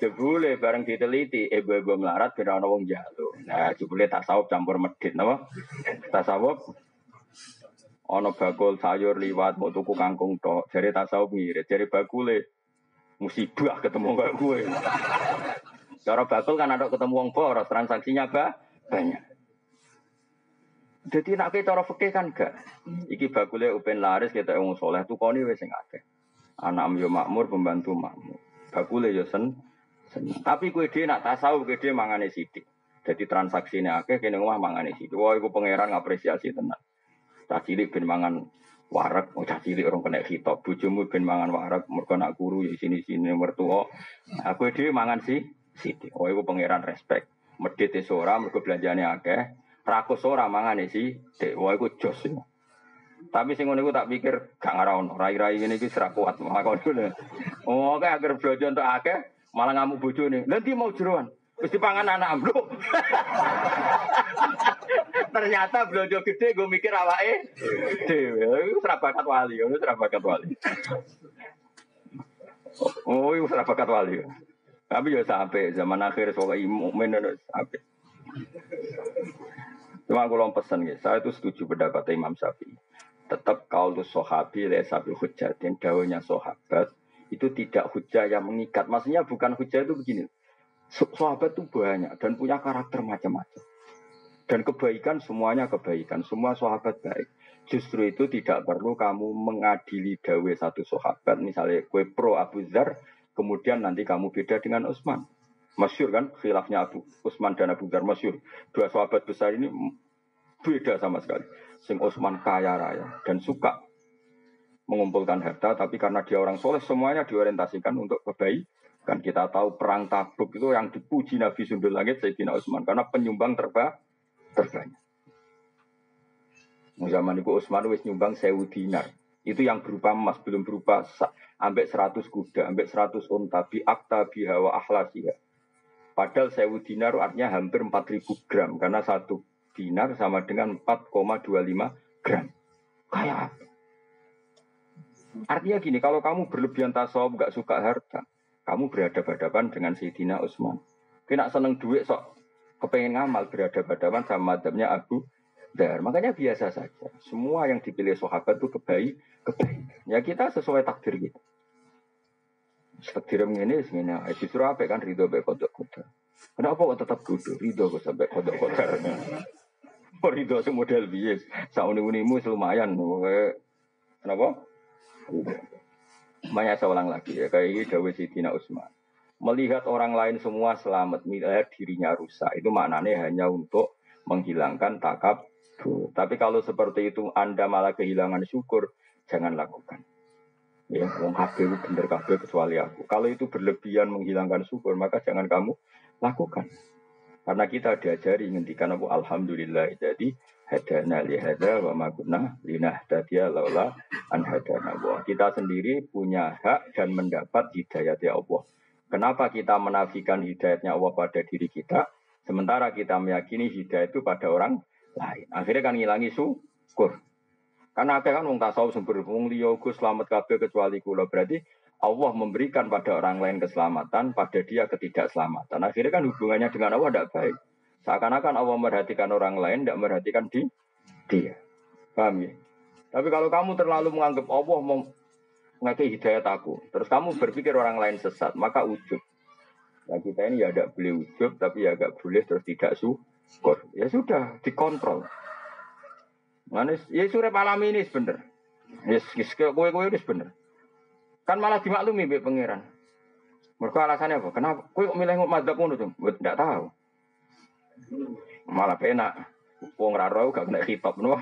Jebule bareng diteliti ibu-ibu melarat ben ono wong jaluk. Nah, jebule tasawuf campur medit napa? Tasawuf Ono bakul sayur liwat mau tuku kangkung tok. Jari tasawuf mirip, jari bakule musibah ketemu kayak gue. Cara bakul kan ada ketemu wong boros, transaksinya apa? Banyak. Jadi nak cara fikih kan gak. Iki bakule upen laris kita wong soleh tuh koni wes sing akeh. Anak yo makmur, pembantu makmur. Bakule yo sen, sen. Tapi kue dia nak tasawuf kue dia mangane sidik. Jadi transaksinya akeh kene omah mangane sidik. Wah iku pangeran ngapresiasi tenang. Tak cilik ben mangan warak, oh cah cilik orang kena hitop, bujumu ben mangan warak, mereka nak guru ya sini sini mertua. Aku dia mangan sih, sidik. Oh iku pangeran respect. Medit sora, mereka belanjanya akeh. Rakus ora mangan sih. Wah iku jos. Tapi sing ngono tak pikir gak ngarono. Rai-rai ini iki serak kuat makon ngono. Oh, kayak agar belanja untuk akeh malah ngamuk bojone. Nanti mau jeruan. Mesti pangan anak ambluk. Ternyata belanja gede gue mikir awake dhewe. Iku bakat wali, itu bakat wali. Oh, itu bakat wali. Tapi ya sampai zaman akhir soal mukmin sampai. Cuma aku lom pesan ya, saya itu setuju pendapat Imam Syafi'i. Tetap kalau sahabi sabi hujah dan daunnya sahabat itu tidak hujah yang mengikat. Maksudnya bukan hujah itu begini. Sahabat itu banyak dan punya karakter macam-macam. Dan kebaikan semuanya kebaikan, semua sahabat baik. Justru itu tidak perlu kamu mengadili dawe satu sahabat, misalnya kue pro Abu Dhar, kemudian nanti kamu beda dengan Utsman. Masyur kan, khilafnya Abu Utsman dan Abu Dhar masyur. Dua sahabat besar ini beda sama sekali. Sing Utsman kaya raya dan suka mengumpulkan harta, tapi karena dia orang soleh semuanya diorientasikan untuk kebaikan. Kita tahu perang Tabuk itu yang dipuji Nabi Sundul Langit Sayyidina Utsman karena penyumbang terbaik terbanyak. Zaman itu Utsman wis nyumbang sewu dinar. Itu yang berupa emas, belum berupa ambek 100 kuda, ambek 100 unta, bi akta biha wa ahlasiha. Padahal sewu dinar artinya hampir 4000 gram, karena satu dinar sama dengan 4,25 gram. Kayak apa? Artinya gini, kalau kamu berlebihan tasawuf, gak suka harta, kamu berhadapan-hadapan dengan Sayyidina Utsman. Kena seneng duit sok kepengen ngamal berhadapan-hadapan sama madhabnya Abu Dar. Makanya biasa saja. Semua yang dipilih sahabat itu kebaik, kebaik. Ya kita sesuai takdir kita. Takdir ini segini, justru apa kan ridho baik kodok kodok. Kenapa kok tetap kudu ridho kok sampai kodok kodok? Ridho semodel bias. Sauni unimu lumayan. Kenapa? Banyak ulang lagi ya kayak ini Dawei Sidina Usman melihat orang lain semua selamat, melihat dirinya rusak. Itu maknanya hanya untuk menghilangkan takab. Tapi kalau seperti itu Anda malah kehilangan syukur, jangan lakukan. Ya, wong kabeh bener kabeh kecuali aku. Kalau itu berlebihan menghilangkan syukur, maka jangan kamu lakukan. Karena kita diajari ngendikan aku alhamdulillah. Jadi hadana li hada wa ma kunna linahtadiya laula an hadana Kita sendiri punya hak dan mendapat hidayah ya Allah. Kenapa kita menafikan hidayatnya Allah pada diri kita, sementara kita meyakini hidayat itu pada orang lain. Akhirnya kan ngilangi syukur. Karena ada kan wong tasawuf sumber wong liya selamat kabeh kecuali kula. Berarti Allah memberikan pada orang lain keselamatan, pada dia ketidakselamatan. Akhirnya kan hubungannya dengan Allah tidak baik. Seakan-akan Allah merhatikan orang lain, tidak merhatikan di dia. Paham ya? Tapi kalau kamu terlalu menganggap Allah ngakai hidayat aku. Terus kamu berpikir orang lain sesat, maka ujub. Nah kita ini ya tidak boleh ujub, tapi ya agak boleh terus tidak syukur. Ya sudah, dikontrol. Manis, ya surep malam ini sebener. Yes, yes, kue kue itu bener. Kan malah dimaklumi be pangeran. Mereka alasannya apa? Kenapa? Kue kok milih madzhab ngono tuh? Tidak tahu. Malah penak. Wong raro gak kena hitop nuh.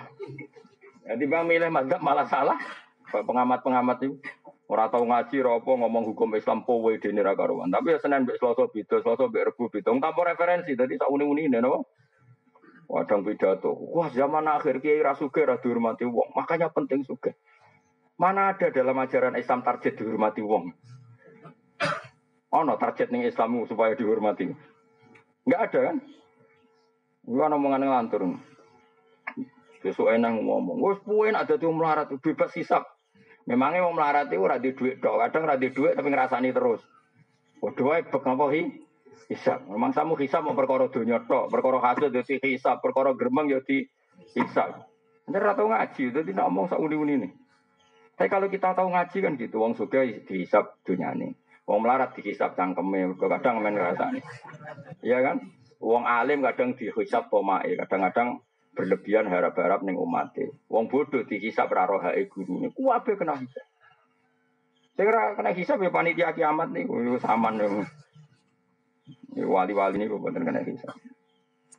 Jadi bang milih madzhab malah salah. Pengamat-pengamat itu ora tau ngaji ropo ngomong hukum Islam kowe dene ra. Tapi ya Senin mbek Selasa beda, Selasa mbek Rebo beda. Tanpa referensi tadi tak uni-uni napa? Wadang pidato. Wah zaman akhir kiai ra sugih ra dihormati wong. Makanya penting sugih. Mana ada dalam ajaran Islam target dihormati wong? Ono target ning Islammu supaya dihormati. Enggak ada kan? Gua omongan ngelantur. Besok enak ngomong. Wes puin ada tuh melarat bebas hisap. Memangnya mau melarat itu radhi duit dong. Kadang radhi duit tapi ngerasani terus. Waduh, bek ngapa? Hisap. Memang samu hisap mau perkara dunia tok, perkara hasil jadi hisap, perkara geremeng jadi hisap. Bener atau ngaji, itu tidak ngomong sak uni-uni nih. Tapi kalau kita tahu ngaji kan gitu, wong suka dihisap dunia nih. Wong melarat dihisap cangkeme, kadang main nih. Iya kan? Wong alim kadang dihisap pomai, kadang-kadang berlebihan harap-harap neng umat Wong bodoh dihisap rarohai guru nih. Kuabe kena hisap. Saya kira kena hisap ya panitia kiamat nih, saman yang wali-wali ini bukan kena hisap.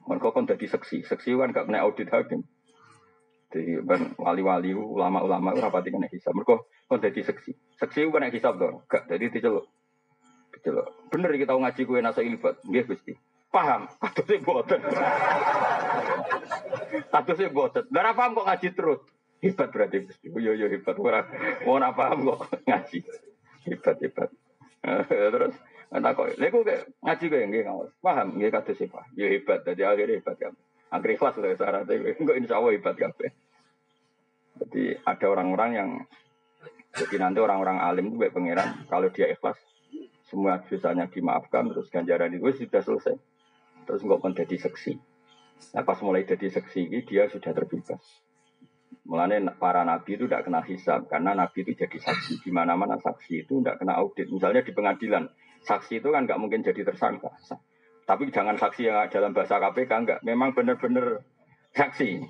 Mereka kan jadi seksi, seksi kan gak kena audit hakim. Jadi ben wali-wali ulama-ulama itu rapati kena hisap. Mereka kan jadi seksi. Seksi itu kena hisap dong. Gak jadi diceluk. Diceluk. Bener kita ngaji kue nasa ilbat. Dia gusti. Paham? sih boten. sih boten. Gak paham kok ngaji terus. Hebat berarti gusti. Yo yo hebat. Orang mau paham kok ngaji. Hebat hebat. Terus entah kok. Leku kayak ngaji gue nggih ngawas. Paham nggih kados Pak. Yo hebat. Jadi akhirnya hebat kan. Akhirnya ikhlas loh syaratnya. Enggak insya Allah hebat kabeh. Jadi ada orang-orang yang jadi nanti orang-orang alim itu baik pangeran kalau dia ikhlas semua dosanya dimaafkan terus ganjaran itu sudah selesai terus nggak pun jadi seksi nah pas mulai jadi seksi ini dia sudah terbebas Mulanya para nabi itu tidak kena hisab karena nabi itu jadi saksi di mana-mana saksi itu tidak kena audit misalnya di pengadilan saksi itu kan nggak mungkin jadi tersangka tapi jangan saksi yang dalam bahasa KPK enggak. Memang benar-benar saksi.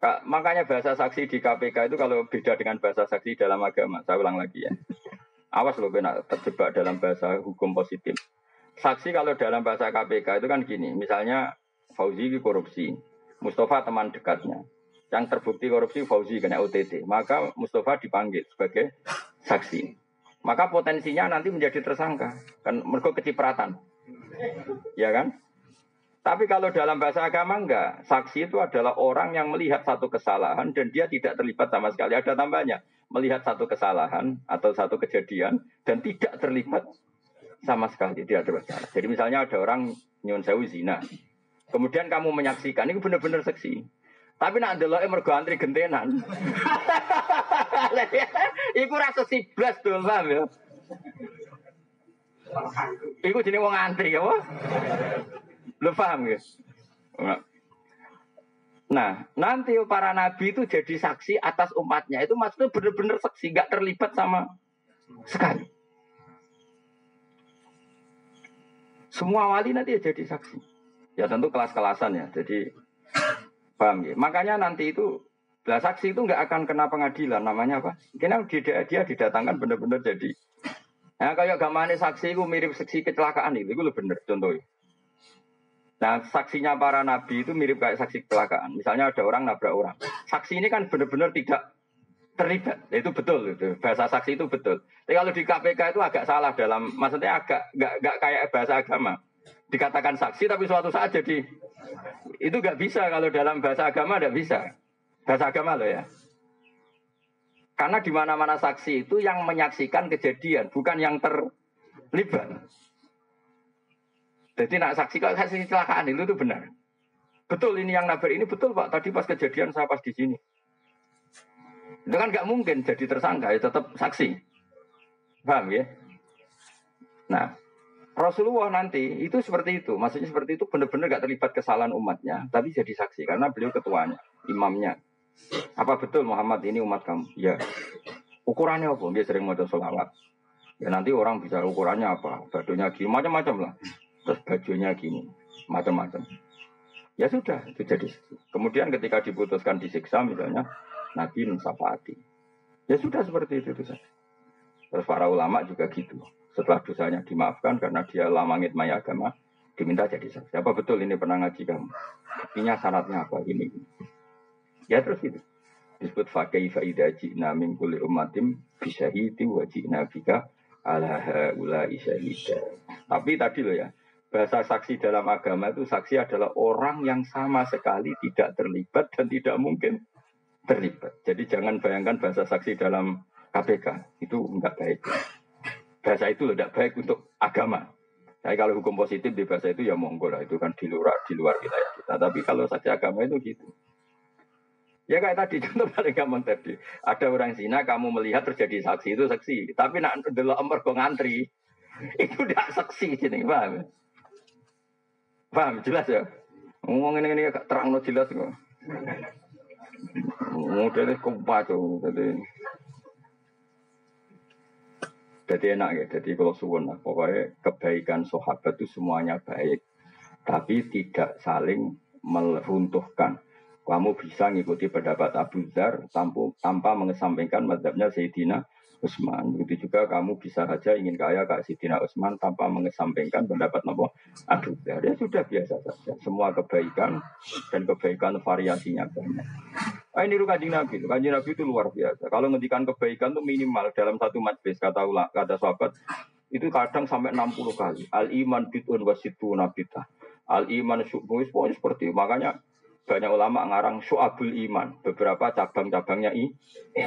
Makanya bahasa saksi di KPK itu kalau beda dengan bahasa saksi dalam agama. Saya ulang lagi ya. Awas loh benar terjebak dalam bahasa hukum positif. Saksi kalau dalam bahasa KPK itu kan gini. Misalnya Fauzi korupsi. Mustafa teman dekatnya. Yang terbukti korupsi Fauzi kena OTT. Maka Mustafa dipanggil sebagai saksi. Maka potensinya nanti menjadi tersangka. Kan mereka kecipratan. Ya kan? Tapi kalau dalam bahasa agama enggak, saksi itu adalah orang yang melihat satu kesalahan dan dia tidak terlibat sama sekali. Ada tambahnya, melihat satu kesalahan atau satu kejadian dan tidak terlibat sama sekali. Tidak ada masalah. Jadi misalnya ada orang nyun sewu zina. Kemudian kamu menyaksikan, ini benar-benar seksi. Tapi nak ndelok mergo antri gentenan. Iku rasa siblas tuh, paham ya? Iku jenis wong antri ya, Lu paham ya? Nah, nanti para nabi itu jadi saksi atas umatnya. Itu maksudnya benar-benar saksi, gak terlibat sama sekali. Semua wali nanti jadi saksi. Ya tentu kelas-kelasan ya. Jadi paham ya. Makanya nanti itu lah saksi itu nggak akan kena pengadilan namanya apa? Karena dia, dia didatangkan benar-benar jadi Nah, kayak gamane saksi itu mirip saksi kecelakaan itu, itu benar contohnya. Nah, saksinya para nabi itu mirip kayak saksi kecelakaan. Misalnya ada orang nabrak orang. Saksi ini kan benar-benar tidak terlibat. Ya, itu betul itu. Bahasa saksi itu betul. Tapi kalau di KPK itu agak salah dalam maksudnya agak nggak kayak bahasa agama. Dikatakan saksi tapi suatu saat jadi itu nggak bisa kalau dalam bahasa agama nggak bisa. Bahasa agama loh ya. Karena di mana-mana saksi itu yang menyaksikan kejadian, bukan yang terlibat. Jadi nak saksi kalau saksi kecelakaan itu, itu benar. Betul ini yang nabrak ini betul pak. Tadi pas kejadian saya pas di sini. Itu kan nggak mungkin jadi tersangka, ya tetap saksi. Paham ya? Nah, Rasulullah nanti itu seperti itu. Maksudnya seperti itu benar-benar gak terlibat kesalahan umatnya, tapi jadi saksi karena beliau ketuanya, imamnya. Apa betul Muhammad ini umat kamu? Ya. Ukurannya apa? Dia sering mau sholawat. Ya nanti orang bisa ukurannya apa? Bajunya gini, macam-macam lah. Terus bajunya gini, macam-macam. Ya sudah, itu jadi. Kemudian ketika diputuskan disiksa misalnya, Nabi mensafati. Ya sudah seperti itu. itu Terus para ulama juga gitu. Setelah dosanya dimaafkan karena dia lamangit maya agama, diminta jadi saksi. Apa betul ini pernah ngaji kamu? Buktinya syaratnya apa? Ini. Ya terus itu. Disebut fakai faida jina min kulli ummatim bisyahidi wa jina bika ala haula isyahida. Tapi tadi loh ya, bahasa saksi dalam agama itu saksi adalah orang yang sama sekali tidak terlibat dan tidak mungkin terlibat. Jadi jangan bayangkan bahasa saksi dalam KPK itu enggak baik. Bahasa itu tidak baik untuk agama. Jadi kalau hukum positif di bahasa itu ya monggo lah itu kan di luar di luar wilayah kita. Tapi kalau saksi agama itu gitu. Ya kayak tadi contoh paling gampang tadi. Ada orang zina kamu melihat terjadi saksi itu saksi. Tapi nak dulu ember ngantri itu tidak saksi sini paham? Ya? Paham jelas ya? Ngomong ini ini terang jelas kok. Modelnya kumpaco. Jadi jadi enak ya, jadi kalau suwun lah, pokoknya kebaikan sahabat itu semuanya baik, tapi tidak saling meruntuhkan. Kamu bisa ngikuti pendapat Abu Dhar tanpa, tanpa mengesampingkan madhabnya Sayyidina Utsman. Begitu juga kamu bisa saja ingin kaya Kak Sidina Utsman tanpa mengesampingkan pendapat Nabi Abu Dhar. Ya sudah biasa saja. Semua kebaikan dan kebaikan variasinya banyak. Ah, ini kanjeng Nabi. Kanjeng Nabi itu luar biasa. Kalau ngendikan kebaikan itu minimal dalam satu majlis kata ulah kata sahabat itu kadang sampai 60 kali. Al iman bitun wasitu nabita. Al iman syukur seperti itu. Makanya banyak ulama ngarang syu'abul iman. Beberapa cabang-cabangnya i.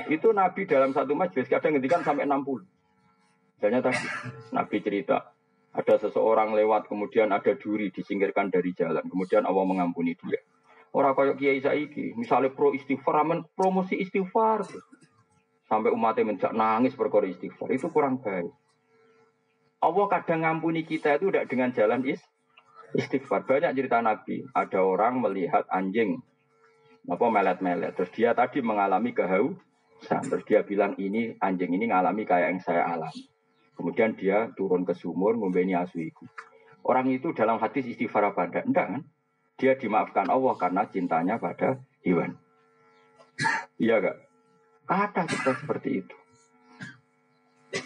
Itu Nabi dalam satu majlis kadang ngendikan sampai 60. Misalnya tadi Nabi cerita ada seseorang lewat kemudian ada duri disingkirkan dari jalan. Kemudian Allah mengampuni dia. Orang kayak Kiai Saiki, misalnya pro istighfar, aman promosi istighfar. Sampai umatnya menjak nangis perkara istighfar. Itu kurang baik. Allah kadang ngampuni kita itu tidak dengan jalan is, istighfar. Banyak cerita Nabi. Ada orang melihat anjing apa melet-melet. Terus dia tadi mengalami kehausan. Terus dia bilang ini anjing ini ngalami kayak yang saya alami. Kemudian dia turun ke sumur membeni asuiku. Orang itu dalam hadis istighfar apa enggak? Enggak kan? Dia dimaafkan Allah karena cintanya pada hewan. Iya gak? Ada kita seperti itu.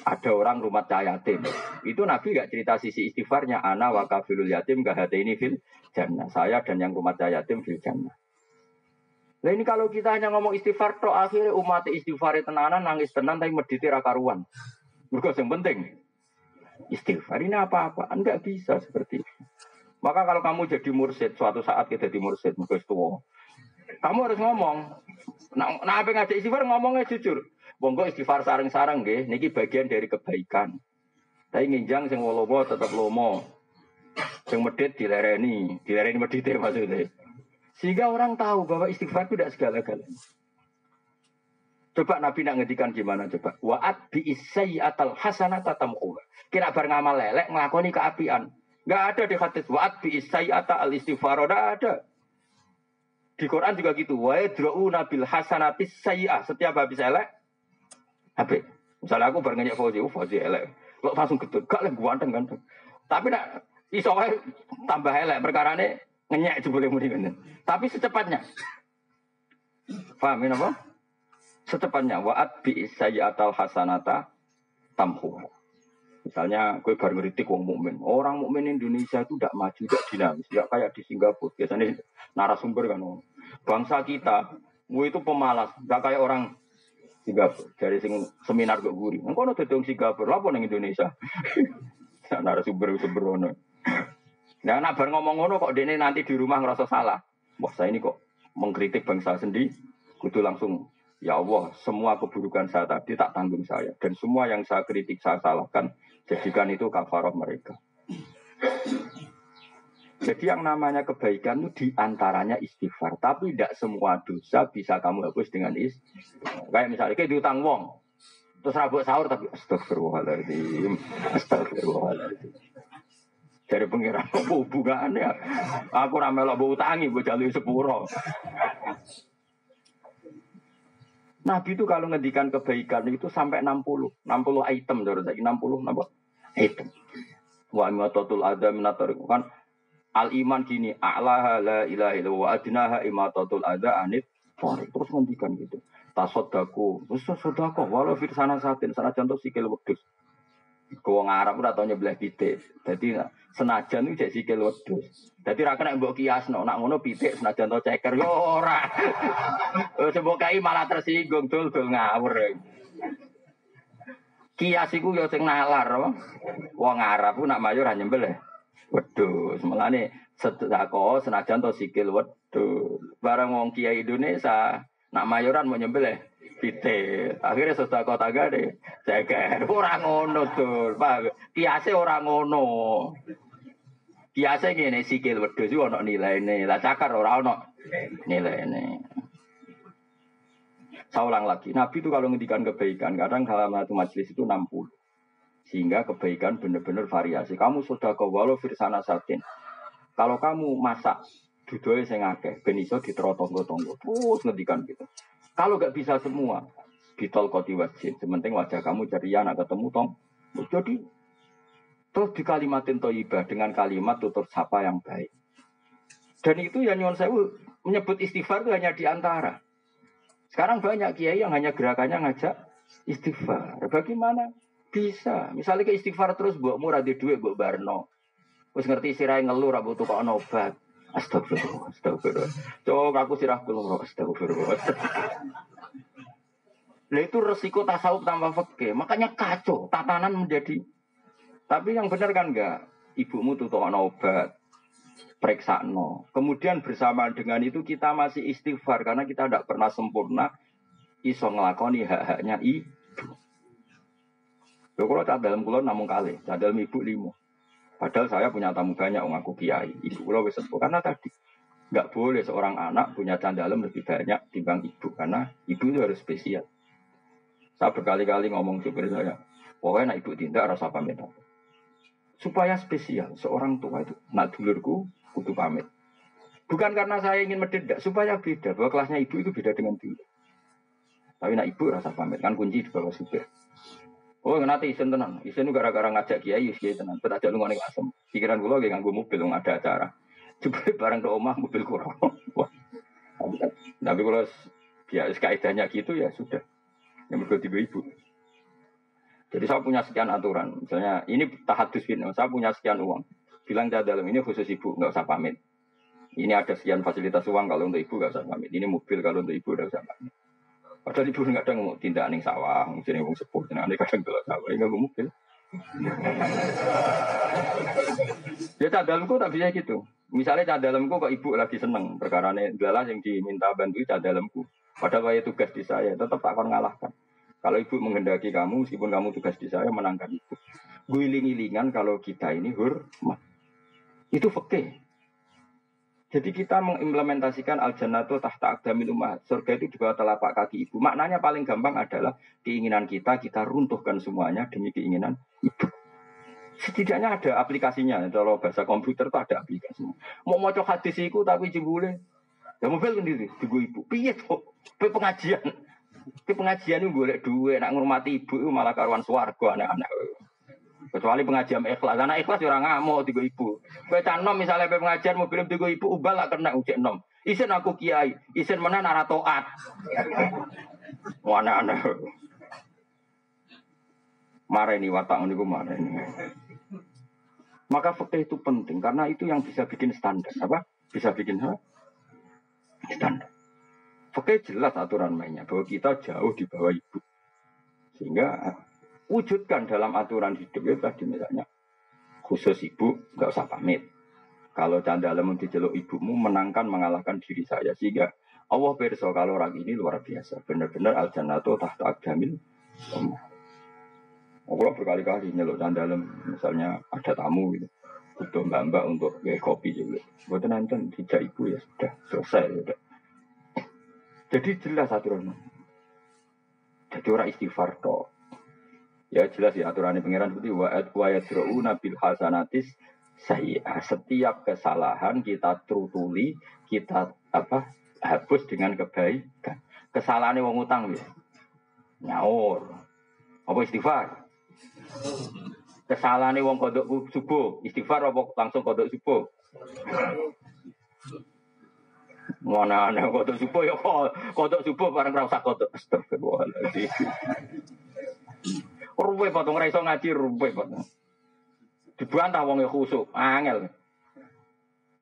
Ada orang rumah yatim. Itu Nabi gak cerita sisi istighfarnya. Ana wa kafilul yatim hati ini fil jannah. Saya dan yang rumah yatim fil jannah. Nah ini kalau kita hanya ngomong istighfar, toh akhirnya umat istighfar tenanan nangis tenan tapi mediti rakaruan. Mereka yang penting istighfar ini apa-apa, enggak bisa seperti itu. Maka kalau kamu jadi mursid, suatu saat kita jadi mursid, mungkin tua. Kamu harus ngomong. Nah, nah apa ngajak istighfar ngomongnya jujur. Bonggo istighfar sarang-sarang nggih, niki bagian dari kebaikan. Tapi nginjang sing wolowo tetap lomo. Sing medit dilereni, dilereni medite maksudnya. Sehingga orang tahu bahwa istighfar itu tidak segala-galanya. Coba Nabi nak ngedikan gimana coba? Wa'at bi isayyatal hasanata tamquha. Kira bar ngamal lelek nglakoni keapian. Enggak ada di hadis wa'at bi isayyata al istighfar. Enggak ada. Di Quran juga gitu. Wa yadra'una bil hasanati sayyi'ah. Setiap habis elek. Habis. Misalnya aku baru ngenyek Fauzi. Oh Fauzi elek. Lo langsung gitu. Gak lah ganteng ganteng. Tapi nak iso tambah elek. Perkara ini ngenyek jebule muni. Tapi secepatnya. Paham apa? Secepatnya wa'at bi al hasanata tamhu. Misalnya gue baru ngeritik wong mukmin. Orang mukmin Indonesia itu tidak maju, tidak dinamis, tidak kayak di Singapura. Biasanya narasumber kan. Bangsa kita, gue itu pemalas, tidak kayak orang Singapura. Dari sing seminar ke guri. Engkau nanti dong Singapura, apa neng Indonesia? narasumber sembrono. Nah, nak bar ngomong ngono kok dene nanti di rumah ngerasa salah. Wah, saya ini kok mengkritik bangsa sendiri. Kudu langsung Ya Allah, semua keburukan saya tadi tak tanggung saya. Dan semua yang saya kritik, saya salahkan. Jadikan itu kafarah mereka. Jadi yang namanya kebaikan itu di antaranya istighfar. Tapi tidak semua dosa bisa kamu hapus dengan istighfar. Kayak misalnya, kayak diutang wong. Terus rabuk sahur tapi astagfirullahaladzim. Astagfirullahaladzim. Dari pengiran apa hubungannya? Aku ramelok bu utangi, bu jalui sepuro. Nabi itu kalau ngedikan kebaikan itu sampai 60, 60 item, saudara 60 napa? Item. Wa imatatul ada minator kan al iman gini, a'laha la ilaha illallah wa adnaha imatatul ada anit Terus ngendikan gitu. Tasodaku, terus sodako, walau firsana satin, sana contoh sikil wedus. Kau Arab ora tau nyebelah pitik. Jadi senajan itu jadi sikil wedhus. Dadi ra kena mbok kiasno, nak ngono pitik senajan to ceker yo ora. Sebab kai malah tersinggung dul dul ngawur. Kias iku yo sing nalar. Wong Arab ku nak mayor hanya nyembelih wedhus. Mulane sedako senajan to sikil wedhus. Barang wong kiai Indonesia nak mayoran mau nyembelih pite. Akhirnya setelah kota gade, ceker. Orang ngono tuh, pak. Kiase orang ngono. Gini sikil wedus itu ono nilai ini. Lah cakar orang ono nilai ini. Saya ulang lagi, Nabi itu kalau ngedikan kebaikan, kadang dalam satu majelis itu 60. Sehingga kebaikan benar-benar variasi. Kamu sudah ke walau firsana satin. Kalau kamu masak dudoe sing akeh ben iso ditero tonggo-tonggo. Terus ngendikan gitu. Kalau gak bisa semua, bitol koti wajib. Sementing wajah kamu ceria nak ketemu tong. Jadi terus di kalimatin toibah dengan kalimat tutur sapa yang baik. Dan itu ya nyuwun sewu menyebut istighfar itu hanya di antara. Sekarang banyak kiai yang hanya gerakannya ngajak istighfar. Bagaimana bisa? Misalnya ke istighfar terus buat murah di duit buat barno. Terus ngerti sirai ngeluh rabu tuh kok obat. Astagfirullah, astagfirullah. Coba aku sirah kulo, astagfirullah. Nah itu resiko tasawuf tanpa fakih. Makanya kacau, tatanan menjadi. Tapi yang benar kan enggak. Ibumu tuh obat, periksa no. Kemudian bersamaan dengan itu kita masih istighfar karena kita tidak pernah sempurna iso ngelakoni hak-haknya ibu. Lho kalau dalam kulon namun kali, tak dalam ibu limo. Padahal saya punya tamu banyak, orang aku kiai. Ibu kulo wis karena tadi nggak boleh seorang anak punya candalem lebih banyak timbang ibu karena ibu itu harus spesial. Saya berkali-kali ngomong supir saya, pokoknya nak ibu tindak rasa pamit. Supaya spesial, seorang tua itu, nak dulurku, kudu pamit. Bukan karena saya ingin mendedak, supaya beda. Bahwa kelasnya ibu itu beda dengan dulu. Tapi nak ibu rasa pamit, kan kunci di bawah supir. Oh, nanti isen tenan. Isen gara-gara ngajak kiai, kiai tenan. Bet aja lu ngono asem. Pikiran gue lagi nganggo mobil, nggak ada acara. Coba barang ke omah mobil kurang. Tapi kalau ya kaidahnya gitu ya sudah. Yang berarti ibu. Jadi saya punya sekian aturan. Misalnya ini tahadus bin, saya punya sekian uang. Bilang saya dalam ini khusus ibu, nggak usah pamit. Ini ada sekian fasilitas uang kalau untuk ibu nggak usah pamit. Ini mobil kalau untuk ibu nggak usah pamit. Padahal ibu nggak ada ngomong tindak ning sawah, mungkin ngomong sepuh, ane kadang gelap sawah, ini ngomong mobil. ya dalamku tak bisa gitu. Misalnya dalamku kok ibu lagi seneng perkara ini adalah yang diminta bantu dalamku. Padahal saya tugas di saya tetap tak akan ngalahkan. Kalau ibu menghendaki kamu, meskipun kamu tugas di saya menangkan ibu. Guling-gilingan kalau kita ini hormat. Itu fakih. Jadi kita mengimplementasikan al jannatu tahta aqdamil ummahat. Surga itu di bawah telapak kaki ibu. Maknanya paling gampang adalah keinginan kita kita runtuhkan semuanya demi keinginan ibu. Setidaknya ada aplikasinya. Kalau bahasa komputer itu ada aplikasinya. Mau mau hadis itu tapi jebule. Ya mobil sendiri, ibu ibu. Piye tuh? Pengajian. Ke pengajian itu boleh dua, nak ngurmati ibu malah karuan swarga anak-anak. Kecuali pengajian ikhlas. Karena ikhlas orang ngamuk tiga ibu. Kue canom misalnya pe pengajian mobil tiga ibu ubah lah kena nom. Isen aku kiai, isen mana nara toat. Mana ana. Marah ini watak ini marah ini. Maka fakta itu penting karena itu yang bisa bikin standar apa? Bisa bikin apa? Standar. Fakta jelas aturan mainnya bahwa kita jauh di bawah ibu. Sehingga wujudkan dalam aturan hidup itu tadi misalnya khusus ibu nggak usah pamit. Kalau canda dalam diceluk ibumu menangkan mengalahkan diri saya sehingga Allah perso kalau orang ini luar biasa. Benar-benar al jannatu tahta agdamil Allah berkali-kali nyeluk canda dalam misalnya ada tamu gitu butuh mbak-mbak untuk kayak kopi juga. Buat nonton tidak ibu ya sudah selesai ya Jadi jelas aturan. Jadi orang istighfar toh Ya jelas ya aturannya pangeran seperti wa wa yadrauna bil hasanatis saya setiap kesalahan kita trutuli kita apa hapus dengan kebaikan. Kesalahan wong utang ya. Nyaur. Apa istighfar? Kesalahan wong kodok subuh. Istighfar apa langsung kodok subuh? Mana ana kodok subuh ya kodok subuh bareng rasa kodok. Astagfirullahaladzim Ruwe potong ora iso ngaji ruwe potong. Dibantah wong ya khusuk, angel.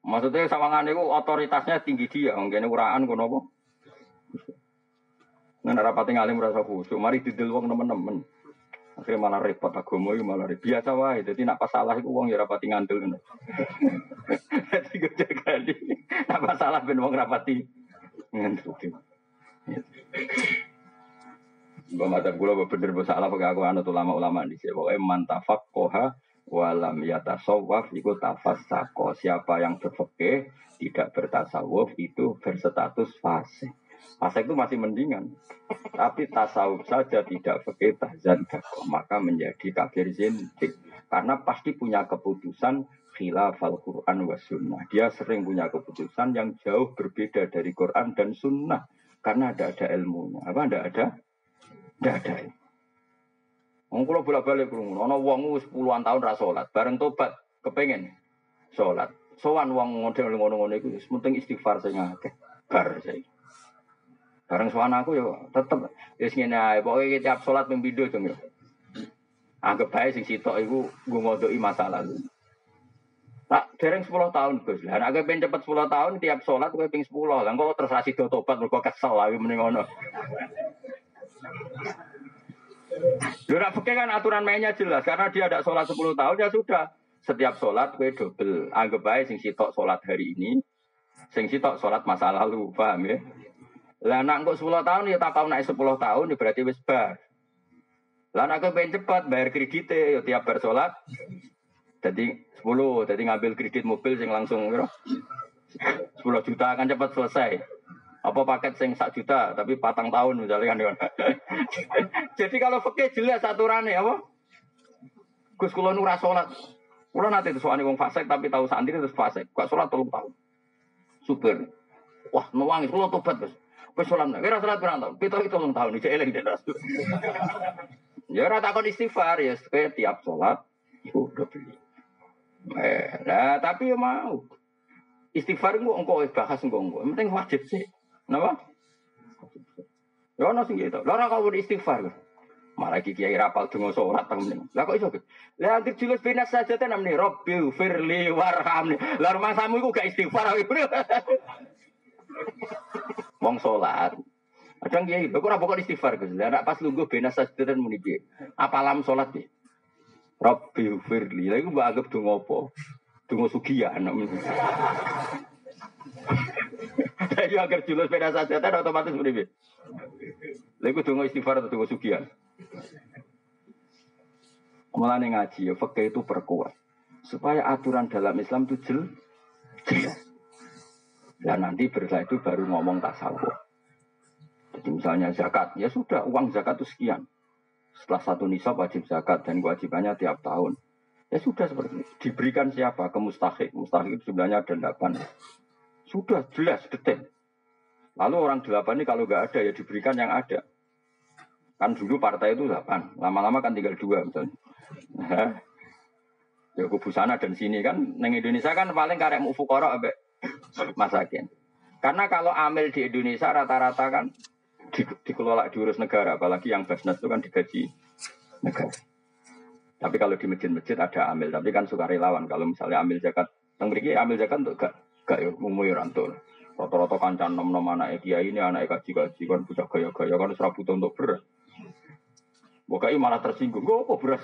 Maksudnya sawangan itu otoritasnya tinggi dia, mungkin uraan kono apa? Nggak rapati ngalim rasa khusuk, mari didel wong temen-temen. Akhirnya malah repot agama itu malah repot. Biasa wae, jadi nak pas salah itu wong ya rapati ngandel. Jadi gue jaga di, nak pas salah ben wong rapati ngandel. Mbak mata gula bener salah pakai aku anut ulama-ulama di sini. Pokoknya mantafak koha walam yatasawwaf iku tafasako. Siapa yang berfikih tidak bertasawuf itu berstatus fase. Fase itu masih mendingan. Tapi tasawuf saja tidak fikih tahzan maka menjadi kafir zindik. Karena pasti punya keputusan khilafal Quran wa sunnah. Dia sering punya keputusan yang jauh berbeda dari Quran dan sunnah. Karena ada ada ilmunya. Apa ada ada? Tidak ada. Wong kula bolak-balik krungu, ana wong puluhan tahun ra salat, bareng tobat kepengen salat. Sowan wong model ngono-ngono wis penting istighfar sing akeh. Bar saiki. Bareng sowan aku ya tetep wis ngene ae, pokoke tiap pindho dong ya. Anggap bae sing sitok nggo ngodoki masa lalu. Tak dereng 10 tahun Gus. Lah nek pengen cepet 10 tahun tiap salat kowe ping 10. Lah kok terus tobat mergo kesel lagi mending ngono. Lu nak kan aturan mainnya jelas karena dia ada sholat 10 tahun ya sudah. Setiap sholat gue double. Anggap baik sing sitok sholat hari ini, sing sitok sholat masa lalu, paham ya? Lah nak kok 10 tahun ya tak tahu naik 10 tahun ya berarti wis bar. Lah nak pengen cepat bayar kreditnya ya tiap bar sholat. Jadi 10, jadi ngambil kredit mobil sing langsung kira 10 juta akan cepat selesai. Apa paket sing sak juta tapi patang tahun misalnya kan. Jadi kalau fakir jelas aturannya apa? Gus kula nu ora salat. Kula nate soalnya wong fasik tapi tahu santri terus fasik. Gak salat tolong tahun. Super. Wah, nuwangi kula tobat, Gus. Wis salat nek ora salat pirang tahun? Pitu tolong tahun iki eling den Ya ora takon istighfar ya, tiap salat iku udah. Eh, nah, tapi ya mau. Istighfar engko engko bahas engko engko. Penting wajib sih. Napa? Ya ono sing gitu. Lah ora kau istighfar. Malah iki kiai rapal donga salat temen. Lah kok iso? Lah anggere julus binas saja ten namne Rabbi firli warhamni. Lah rumah samu iku gak istighfar. Wong salat. Kadang kiai, kok ora pokok istighfar Gus. Lah pas lungguh binas saja ten muni piye? Apa lam salat piye? Rabbi firli. Lah iku mbok anggap donga apa? Donga sugihan. Jadi agar julus sepeda saja tadi otomatis beribu. Lalu tunggu istighfar atau tunggu sugihan. Mulane ngaji ya itu perkuat supaya aturan dalam Islam itu jelas. Dan nanti bersetelah itu baru ngomong tasawuf. Jadi misalnya zakat, ya sudah uang zakat itu sekian. Setelah satu nisab wajib zakat dan kewajibannya tiap tahun. Ya sudah seperti ini. Diberikan siapa? Ke mustahik. Mustahik itu sebenarnya ada delapan. Sudah jelas, detail. Lalu orang delapan ini kalau nggak ada ya diberikan yang ada. Kan dulu partai itu delapan, lama-lama kan tinggal dua misalnya. ya kubu sana dan sini kan, neng Indonesia kan paling karek mufukoro abe masakin. Karena kalau amil di Indonesia rata-rata kan di, dikelola diurus negara, apalagi yang basnas itu kan digaji negara. Tapi kalau di masjid-masjid ada amil, tapi kan sukarelawan. Kalau misalnya amil zakat, yang amil zakat untuk Gak ya, ngomong rantul. Rata-rata kancan nom-nom anak kiai ini anak kaji-kaji kan bocah gaya-gaya kan serabut untuk beras. Bukai malah tersinggung, gue apa beras?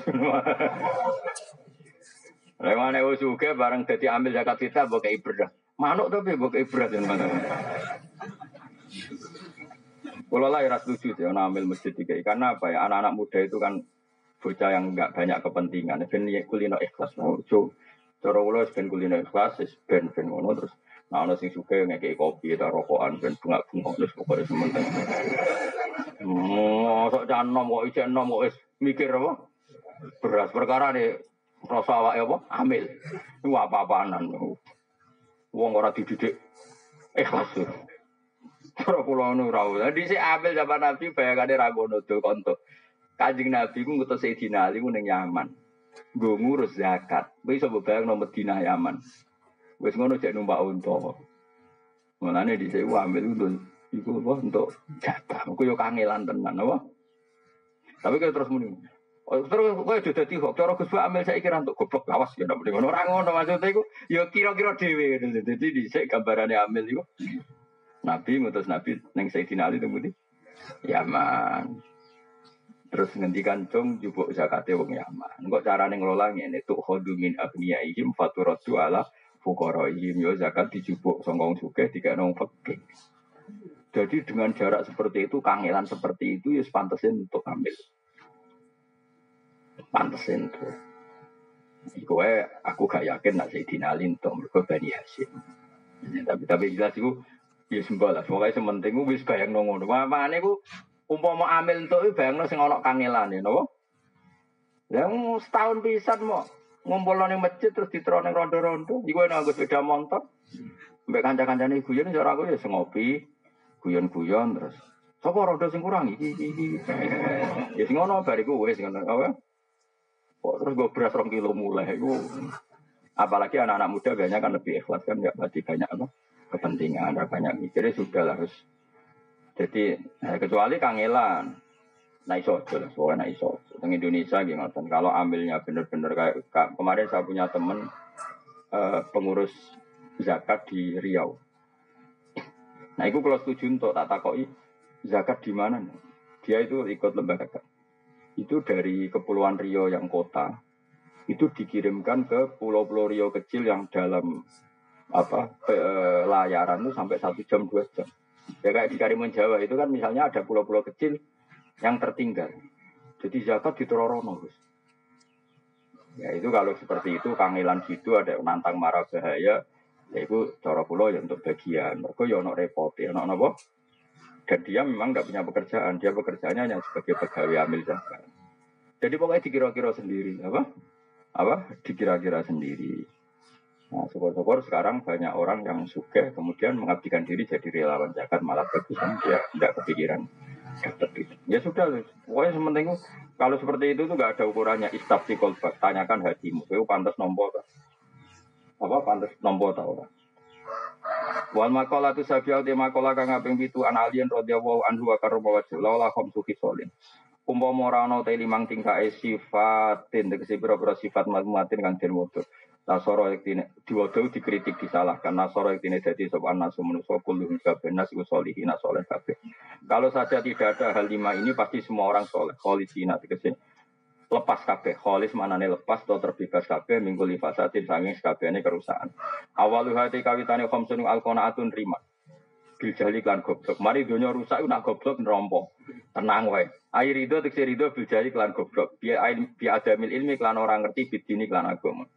Lewat nek juga bareng jadi ambil zakat kita bukai beras. Manuk tapi bukai beras yang mana? Kalau lah ya setuju ya, ambil masjid tiga karena apa ya anak-anak muda itu kan bocah yang nggak banyak kepentingan. Ben kulino ikhlas mau Cara kula ben kulino ikhlas, ben ben ngono terus nah ana sing suka ngekeki kopi ta rokokan ben bunga-bunga terus pokoke sementing. Oh, sok janom kok ijek nom kok wis mikir apa? Beras perkara nih rasa awake apa? Amil. Iku apa-apanan. Wong ora dididik ikhlas. Cara kula nu ra. Dadi sik amil zaman Nabi bayangane ra ngono do konto. Kanjeng Nabi ku ngutus Sayyidina Ali ku ning Yaman gue ngurus zakat. Gue bisa bayang nomor Medina Yaman. Wes ngono cek numpak unta. Mulane di saya ambil untuk iku apa untuk jatah. Aku yo kangelan tenan apa. Tapi kalau terus muni. Oh, terus kowe aja dadi kok cara Gus ambil saya kira untuk goblok lawas ya ndak ngono. Ora ngono maksudnya iku yo kira-kira dhewe. Dadi dhisik gambarane ambil iku. Nabi ngutus Nabi ning Sayyidina Ali temu di Yaman. Terus ngendikan cung jubuk zakate wong Yaman. Engko carane ngelola ngene tuh khodu min agniyaihim faturatu ala fuqaraihim yo zakat dijubuk sangka wong sugih dikene fakir. Jadi dengan jarak seperti itu, kangelan seperti itu, ya pantesin untuk ambil. Pantesin tuh. Iku aku gak yakin nak saya dinalin tuh mereka Bani Hasim. Ya, tapi tapi jelas itu ya sembah lah. Semoga sementing gue bisa bayang nongol. Mana gue umpama amil entuk bayangno sing ana kangelane napa? Lah setahun pisan mau ngumpul ning masjid terus diterone rondo-rondo. Iku enak nggo sepeda motor. Mbek kanca-kancane guyon cara aku ya ngopi, guyon-guyon terus. Sapa rondo sing kurang iki iki. Ya sing ngono bariku wis ngono apa? Kok terus gue beras rong kilo mulai iku. Apalagi anak-anak muda biasanya kan lebih ikhlas kan nggak berarti banyak apa kepentingan, ada banyak mikirnya sudah lah harus. Jadi eh, kecuali kangelan, nah iso aja lah, soalnya nah iso. Di Indonesia gimana? Kalau ambilnya bener-bener kayak kemarin saya punya temen uh, pengurus zakat di Riau. Nah itu kalau setuju untuk tak takoi zakat di mana? Dia itu ikut lembaga itu dari Kepulauan Rio yang kota itu dikirimkan ke pulau-pulau Rio kecil yang dalam apa e, layaran itu sampai satu jam dua jam. Ya kayak di Karimun Jawa itu kan misalnya ada pulau-pulau kecil yang tertinggal. Jadi zakat ditororono, Gus. Ya itu kalau seperti itu kangelan gitu ada nantang marah bahaya, ya itu cara pulau ya untuk bagian. Mereka ya ono repot, ya ono apa? Dan dia memang nggak punya pekerjaan, dia pekerjaannya hanya sebagai pegawai amil zakat. Jadi pokoknya dikira-kira sendiri, apa? Apa? Dikira-kira sendiri. Nah, syukur-syukur sekarang banyak orang yang suka kemudian mengabdikan diri jadi relawan zakat malah bagus dia tidak kepikiran Ya sudah, pokoknya sementing kalau seperti itu tuh gak ada ukurannya istafsi kolbak. Tanyakan hatimu, itu pantas nompo tak? Apa pantas nompo tak orang? Wal makola tu sabiau di makola kang ngaping pitu an alien radhiyallahu anhu wa karma wajhu laula khamsu solin. Umpama ora ana te limang tingkake sifatin tegese pira-pira sifat matmatin kang den. Nasoro yektine diwodo dikritik disalahkan. Nasoro yektine dadi sapa nasu manusa kulluhum kabeh nas iku solihin soleh kabeh. Kalau saja tidak ada hal lima ini pasti semua orang soleh. Kholisina tegese lepas kabeh. Kholis manane lepas atau terbebas kabeh minggu lifasatin sanging ini kerusakan. Awalu hati kawitane khamsun alqanaatun rima. Bil jahli klan goblok. Mari dunia rusak nak goblok nerompo. Tenang wae. Air itu tekse rido bil jahli klan goblok. Bi bi adamil ilmi klan orang ngerti bidini klan agama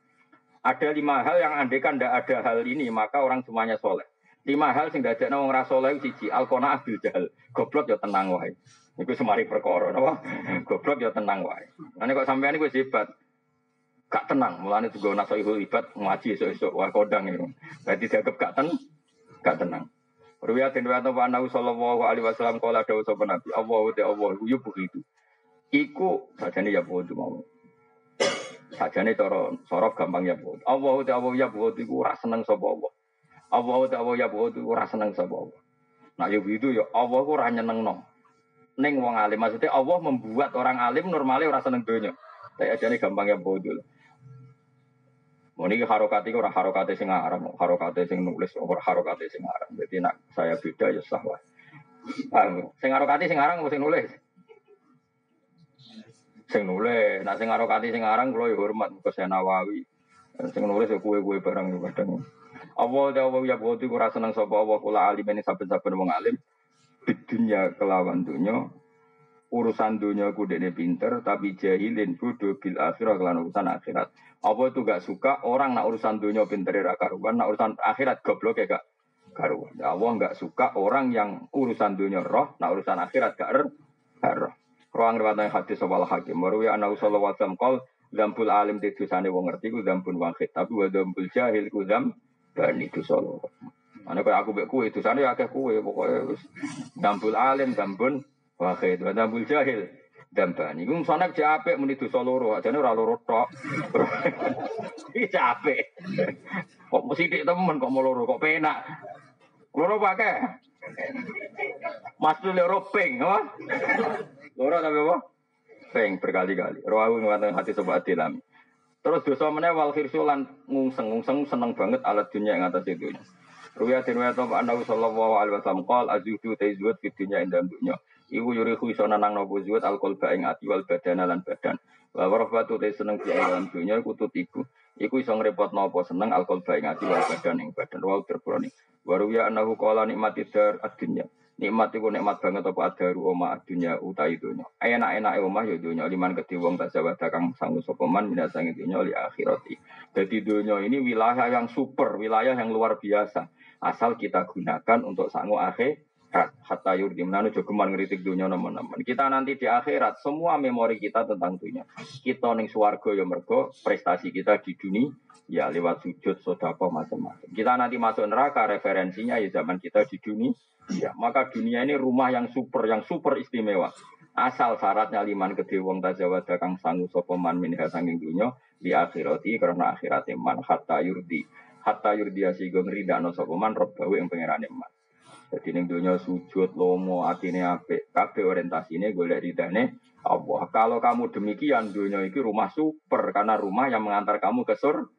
ada lima hal yang andekan ndak ada hal ini maka orang semuanya soleh lima hal sing dadekno wong ra soleh siji alqanaah bil jahl goblok ya tenang wae Iku semari perkara, napa? Goblok ya tenang wae. Nanti kok sampean iku hebat. Gak tenang, mulane juga naso ibu ibat ngaji esuk-esuk kodang itu. Berarti dianggap gak tenang, gak tenang. Ruwiyat den wa Nabi sallallahu alaihi wasallam kala dawuh sapa Nabi, Allah te Allah yu begitu. Iku sajane ya bodoh mau. Sajane cara sorof gampang ya bodoh. Allah te Allah ya bodoh iku ora seneng sapa Allah. Allah te Allah ya bodoh iku ora seneng sapa Allah. Nah ya begitu ya Allah ku ora nyenengno neng wong alim. Maksudnya Allah membuat orang alim normalnya orang seneng dunia. Saya aja nih gampang ya bodoh. Mau nih harokati orang harokati sing aram, harokati sing nulis, orang harokati sing aram. Jadi nak saya beda ya sah lah. Sing harokati sing aram, sing nulis. Sing nulis, nah sing harokati sing aram, kalau ya hormat ke Nawawi. Sing nulis ya kue-kue barang ya kadang. Allah Allah ya bodoh kurang seneng sapa Allah kula alim ini saben-saben wong alim. Dunia kelawan dunia urusan dunia ku dene pinter tapi jahilin bodoh bil akhirat kelan urusan akhirat. Apa itu gak suka? Orang nak urusan dunia pinter ra karuan nak urusan akhirat goblok ya gak karuan. Ya Allah gak suka orang yang urusan dunia roh nak urusan akhirat gak er gak roh Ruang riwayat hadis wal hakim marwi ana sallallahu alaihi wasallam qol Zambul alim di dosane wong ngerti ku zambul wahid tapi wa zambul jahil ku zam bani dosa Ana kaya aku mbek kowe dosane akeh kowe pokoke wis dambul alim dambun wahid wa dambul jahil dambani. Iku sana cek apik muni dosa loro, ajane ora loro tok. Iki capek. Kok mesti dik temen kok mau loro kok penak. Loro pakai. Mas loro ping, apa? Loro tapi apa? Ping berkali-kali. Rawu ngatakan hati sobat dilam. Terus dosa meneh wal khirsulan ngungseng ngungseng seneng banget alat dunia yang atas itu. Ruya den wa ta annahu sallallahu alaihi wasallam qol azudu ta zuhud fi dunya ing dalam dunya. Iku yurihu iso nang nopo zuhud al qalba ing ati wal badan lan badan. Wa warfatu ta seneng fi dalam dunya iku tut iku. Iku iso ngrepot nopo seneng al qalba ing ati wal badan ing badan. Wa terbroni. Wa ruya annahu qala nikmati dar ad-dunya. Nikmat iku nikmat banget apa adaru oma dunya utai dunya. Enak-enak omah ya dunya liman kedhi wong tak jawab kang sangu sapa man minasangi dunya li akhirati. Jadi dunya ini wilayah yang super, wilayah yang luar biasa asal kita gunakan untuk sangu akhir hatta yurdi menanu jogeman ngeritik dunia teman-teman. Kita nanti di akhirat semua memori kita tentang dunia. Kita ning swarga ya mergo prestasi kita di dunia ya lewat sujud sodako macam-macam. Kita nanti masuk neraka referensinya ya zaman kita di dunia. Ya, maka dunia ini rumah yang super yang super istimewa. Asal syaratnya liman gede wong tajawad kang sangu sopeman minha sanging dunia di akhirati karena akhirat man hatta yurdi hatta yurdi asigo ngridakno sopeman rob bawe yang pangerane man. Jadi ning dunia sujud lomo atine apik kabeh orientasine golek ridane Allah. Kalau kamu demikian dunia itu rumah super karena rumah yang mengantar kamu ke surga.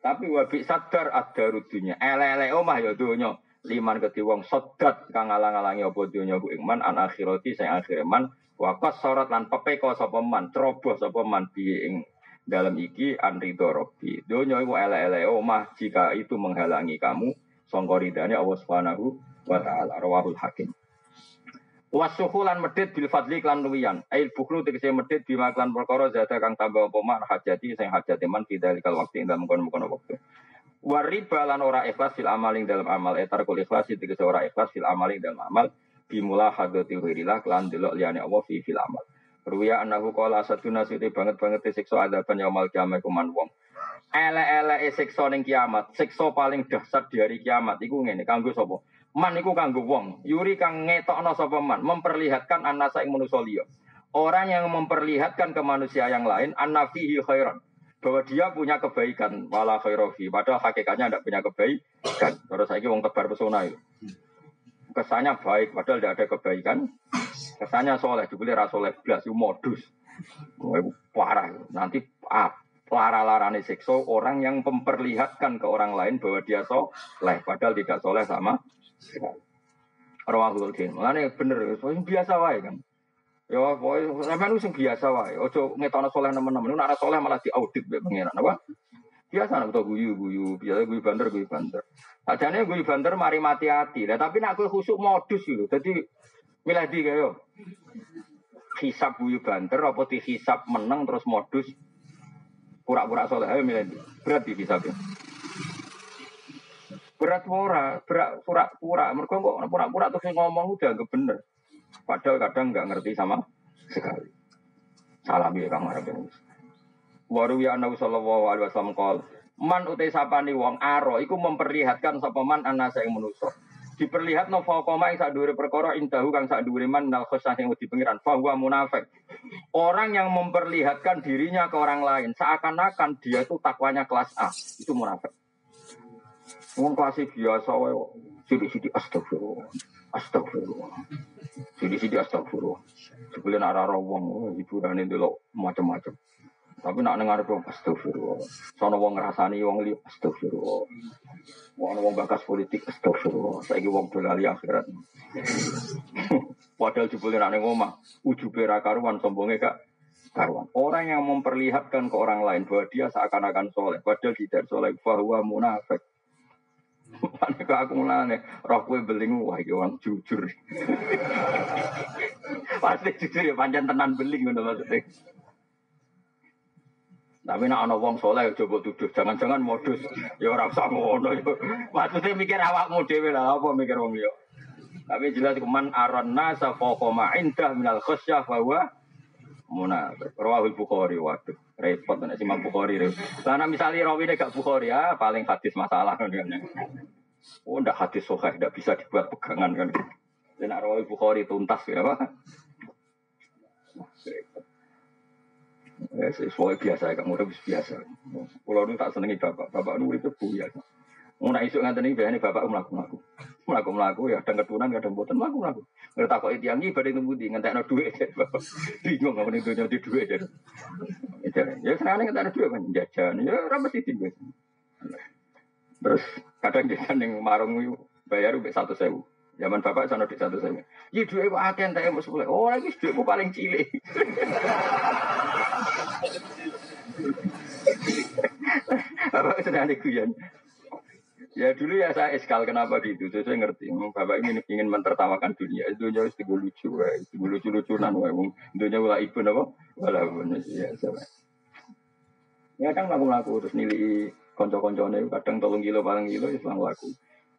Tapi wabi sadar ada rudunya. Ele-ele omah ya dunia liman keti wong sodat kang alang-alangi apa dunya ku iman an akhirati sing akhir man wa lan pepeko sapa man ceroboh sapa man ing dalam iki an ridho robbi dunya iku ele-ele omah jika itu menghalangi kamu sangka ridane Allah Subhanahu wa taala. Rawahul hakim Wasuhulan medit bil fadli klan luwian. Ail buklu tegese medit bima klan perkara zada kang tambah apa man hajati sing hajati man bidalikal waktu ing dalem kono-kono waktu. Wariba lan ora ikhlas fil amaling dalam amal etar kul ikhlas itu ora ikhlas fil amaling dalam amal bimula hadati wirilah lan delok liyane Allah fi fil amal. Ruya anahu qala satuna siti banget banget siksa adaban yaumal kiamat kuman wong. Ele-ele siksa ning kiamat, siksa paling dahsyat di hari kiamat iku ngene kanggo sapa? Man iku kanggo wong, yuri kang ngetokno sapa man, memperlihatkan anasa ing manusa liya. Orang yang memperlihatkan ke manusia yang lain annafihi khairan. Bahwa dia punya kebaikan wala khairofi padahal hakikatnya tidak punya kebaikan. Terus saya wong tebar pesona itu kesannya baik padahal tidak ada kebaikan. Kesannya soleh dibeli rasoleh belas itu modus. Parah. Nanti ah, lara-larane sekso orang yang memperlihatkan ke orang lain bahwa dia soleh padahal tidak soleh sama Rawahul Din. Makanya bener, biasa wae kan. Ya, pokoknya sampean sing biasa wae. Ojo ngetokno soleh nemen-nemen. Nek soleh malah diaudit mbek pangeran. Apa? Biasa nek guyu guyu, biasa guyu banter guyu banter. Ajane guyu banter mari mati hati. Lah tapi nek kowe khusuk modus lho. Dadi milih di kaya. Hisap guyu banter apa dihisap meneng terus modus pura-pura soleh ayo milih di. Berat di hisapnya. Berat ora, berat pura-pura. Mergo kok pura-pura terus ngomong udah gak bener. Padahal kadang nggak ngerti sama sekali. Salam ya Kang Arab. Waru ya Nabi sallallahu alaihi wasallam man utai sapani wong aro iku memperlihatkan sapa man anasa yang menuso. Diperlihat no koma yang sadure perkara indahu kang sadure man nal khosah yang di pengiran bahwa munafik. Orang yang memperlihatkan dirinya ke orang lain seakan-akan dia itu takwanya kelas A, itu munafik. Wong kelas biasa wae sidik-sidik astagfirullah. Astagfirullah. Sidi-sidi astagfirullah. Sebelum arah wong oh, hiburan itu lo macam-macam. Tapi nak dengar dong astagfirullah. Sono wong ngrasani wong li astagfirullah. Wong wong bakas politik astagfirullah. Saiki wong dolali akhirat. Padahal jebule nak ning omah, ujube ra karuan sombonge gak karuan. Orang yang memperlihatkan ke orang lain bahwa dia seakan-akan soleh, padahal tidak soleh, bahwa munafik. Pane kok aku mulane roh kowe beling wah iki wong jujur. Pasti jujur ya pancen tenan beling ngono maksudnya. Tapi nek ana wong saleh coba tuduh, jangan-jangan modus. Ya ora usah ngono ya. Maksudnya mikir awakmu dhewe lah apa mikir wong liya. Tapi jelas kuman aron nasa faqama indah minal khasyah bahwa munafik. Rawahul Bukhari waduh. Repot nek Imam Bukhari. Karena misalnya rawine gak Bukhari ya paling hadis masalah kan. Oh, ndak hadis soheh, ndak bisa dibuat pegangan kan. Dan Rawal Bukhari tuntas ya apa? Ya, sesuai biasa, kamu udah biasa. Kalau nu tak senengi bapak, bapak nu itu biasa. Mau nak isuk nganten bayane bapak mlaku mlaku. Mlaku mlaku ya kadang ketunan kadang mboten mlaku mlaku. Ngerti tak kok tiyang iki badhe nunggu di ngentekno dhuwit. Bingung apa ning donya di dhuwit. Ya senengane ngentekno dhuwit kan jajan. Ya ora mesti tinggal. Terus kadang dia yang marung bayar udah satu sewu. Zaman bapak sana di satu sewu. Iya dua ibu agen tak mau sepuluh. Oh lagi dua ibu paling cilik. bapak sedang guyon. Ya dulu ya saya eskal kenapa gitu. Saya, saya ngerti. Bapak ingin ingin mentertawakan dunia. Dunia itu lucu, itu lucu lucunan. Dunia wala ibu apa? Wala ya sama. Ya kan laku laku terus nilai konco-koncone kadang tolong kilo paling kilo ya selang laku.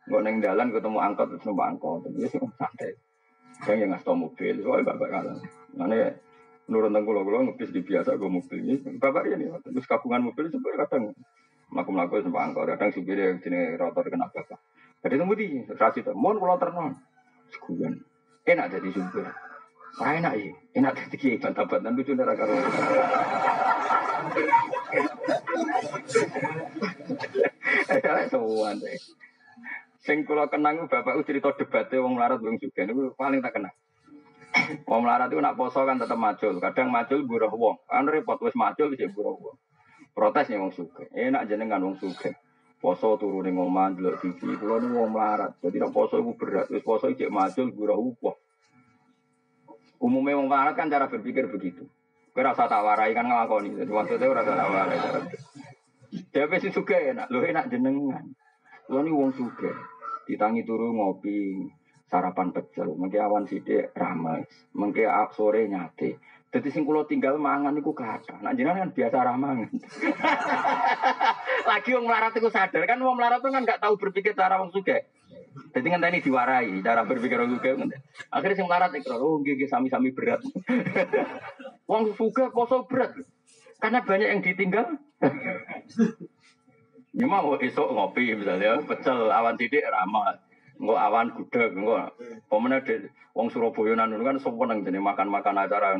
Nggak neng dalan ketemu angkot terus numpak angkot. Ya sih santai. Saya yang ngasih mobil, soalnya bapak kalah. Mana nurun tengku lo lo ngepis di biasa gue mobil ini. Bapak ini terus kabungan mobil sebenarnya kadang melaku melaku numpak angkot. Kadang supirnya yang sini rotor kena bapak. Jadi tunggu di rasi tuh. Mohon kalau ternon. Sekuan. Enak jadi supir. Wah enak ya. Enak jadi kiai bantah-bantahan lucu darah karo. Sing kula kenang bapak cerita debatnya wong melarat wong juga niku paling tak kenal. Wong melarat itu nak poso kan tetap macul, kadang macul buruh wong. Kan repot wis macul wis buruh wong. Protes nih wong suge. Enak jenengan wong suge. Poso turu ning omah ndelok TV, kula niku wong melarat. Jadi nak poso iku berat, wis poso cek macul buruh wong. Umumnya wong melarat kan cara berpikir begitu. Kowe rasa tak warai kan nglakoni. Jadi maksudnya ora tak warai cara. Dia sing suge enak, lho enak jenengan. Kula niku wong suge. Ditangi turu ngopi, sarapan pecel, mengke awan sithik rames, mengke sore nyate. Jadi sing kula tinggal mangan niku kata. Nak jenengan kan biasa ramangan. Lagi wong melarat iku sadar kan wong melarat itu kan nggak tahu berpikir cara wong suge. Jadi kan tadi diwarai cara berpikir wong suge. Akhirnya sing melarat iku oh nggih sami-sami berat. wong suge poso berat. Karena banyak yang ditinggal. Ya mau esok ngopi misalnya, pecel awan titik ramah. Engko awan gudeg, engko pemene wong Surabaya nanu kan seneng jadi makan-makan acara.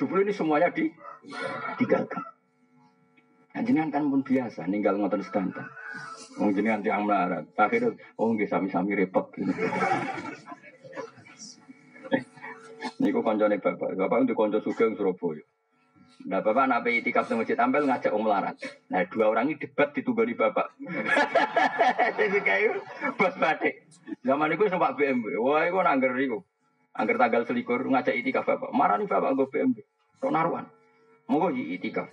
Jupul ini semuanya di digagal. Nah, jenengan kan pun biasa ninggal ngoten sedanten. Wong jenengan tiang melarat. Akhirnya oh nggih sami-sami repot. Niku koncone bapak. Bapak itu konco sugeng Surabaya. Nah bapak nape itikaf di masjid tampil ngajak om larat. Nah dua orang ini debat di bapak. Jadi kayak bos batik. Zaman itu sempat BMW. Wah itu nangger itu. Angger tanggal selikur ngajak itikaf bapak. Marah nih bapak gue BMW. Kok naruhan. Mau gue itikaf.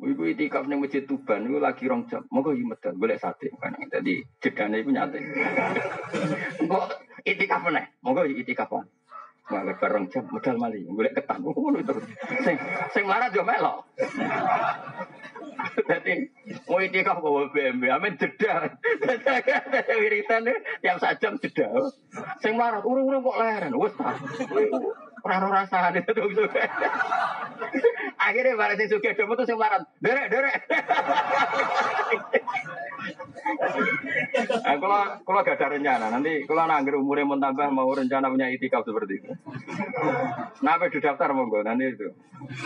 Iku itikaf ning masjid Tuban iku lagi rong jam. Monggo iki medal golek sate kan. Dadi jedane iku nyate. Kok itikaf meneh. Monggo itikaf. Malah bareng jam modal mali, golek ketan ngono terus. Sing sing marah yo melok. Dadi mau itikaf bawa BMW, amin jeda. Wiritan tiap sak jam jeda. Sing marah urung-urung kok leren, wis ora rasane to. Akhirnya bareng sing sugih do metu sing marah. Derek, derek. Nah, kalau kalau gak ada rencana, nanti kalau nanggir umurnya mau tambah mau rencana punya itikaf seperti itu. Kenapa di daftar monggo nanti itu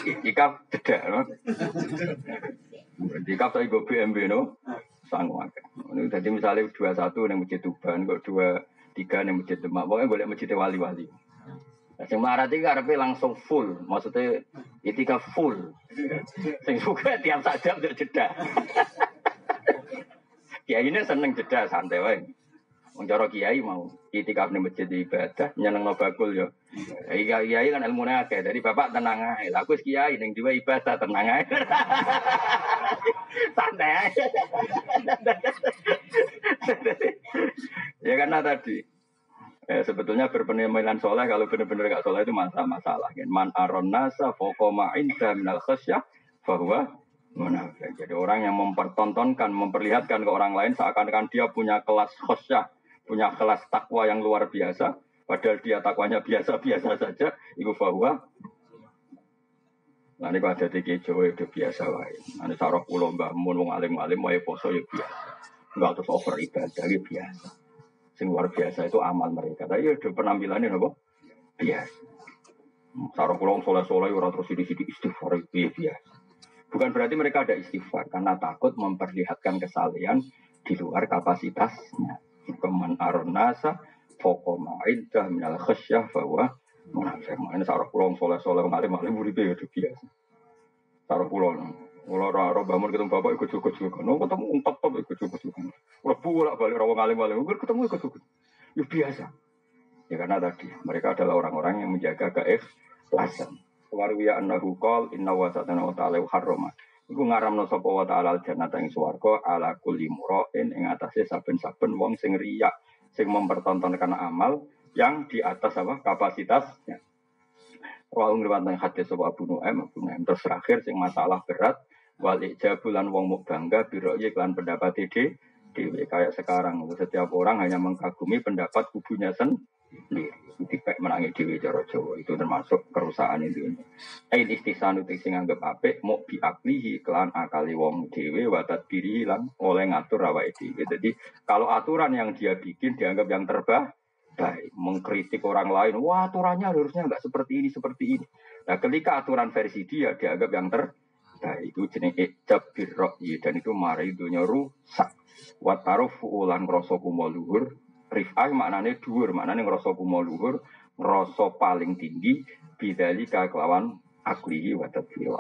itikaf jeda, no? Itikaf saya gue BMB no, sanggup jadi misalnya dua satu yang masjid Tuban, kok dua tiga yang masjid Demak, pokoknya boleh masjid wali-wali. Yang marah tiga tapi langsung full, maksudnya itikaf full. Sing suka tiap saat jam jeda. Kiai ini seneng jeda santai wae. Wong kiai mau itikaf ning masjid ibadah nyeneng no bakul yo. Kiai kiai kan ilmu akeh. Jadi bapak tenang ae. Lah aku kiai ning diwa ibadah tenang ae. santai ae. ya karena tadi Eh, sebetulnya berpenampilan soleh kalau benar-benar gak soleh itu masalah-masalah. Man aron nasa fokoma inda minal khasyah bahwa munafik. Jadi orang yang mempertontonkan, memperlihatkan ke orang lain seakan-akan dia punya kelas khosyah, punya kelas takwa yang luar biasa, padahal dia takwanya biasa-biasa saja, itu bahwa Nah ini ada di Jawa itu biasa wae. Nanti sarah pulau mbah mun wong alim alim wae poso ya biasa. Enggak terus over ibadah ya biasa. Sing luar biasa itu amal mereka. Tapi ya penampilannya apa? Biasa. Sarah pulau soleh soleh orang terus di sini istighfar ya biasa. Bukan berarti mereka ada istighfar karena takut memperlihatkan kesalahan di luar kapasitasnya. Keman aron nasa fokoma indah minal khasyah bahwa munafik. Ini sarah pulau soleh soleh ngalim ngalim murid ya biasa. Sarah pulau kalau raro bangun ketemu bapak ikut cukup cukup. No ketemu umpat top ikut cukup cukup. Kalau bolak balik rawa ngalim ngalim, ketemu ikut cukup. Ya biasa. Ya karena tadi mereka adalah orang-orang yang menjaga keikhlasan. Warwiya annahu qol inna wa satana wa ta'ala harrama. Iku ngaramno sapa wa ta'ala jannata ing swarga ala kulli mura'in ing atase saben-saben wong sing riya, sing mempertontonkan amal yang di atas apa kapasitasnya. Wa ngriwat nang hadis sapa Abu Nu'aim, Abu Nu'aim terus terakhir sing masalah berat wal ijabulan wong muk bangga biro iklan pendapat ide dewe kayak sekarang setiap orang hanya mengkagumi pendapat kubunya sendiri. Dipek menangi dewe cara Jawa itu termasuk kerusakan itu. Ain istisan itu sing anggap apik mau biaklihi kelan akali wong dewe watat diri lan oleh ngatur awake dewe jadi kalau aturan yang dia bikin dianggap yang terbaik baik. Mengkritik orang lain wah aturannya harusnya nggak seperti ini seperti ini. Nah ketika aturan versi dia dianggap yang ter Nah itu jenis ijab birro'yi dan itu mari dunia rusak. Wataruf ulan ngerasa kumo luhur. Rif'ah maknanya dhuwur, maknanya ngerasa kumo luhur. Paling tinggi. Bidali kelawan aklihi wa tadbir.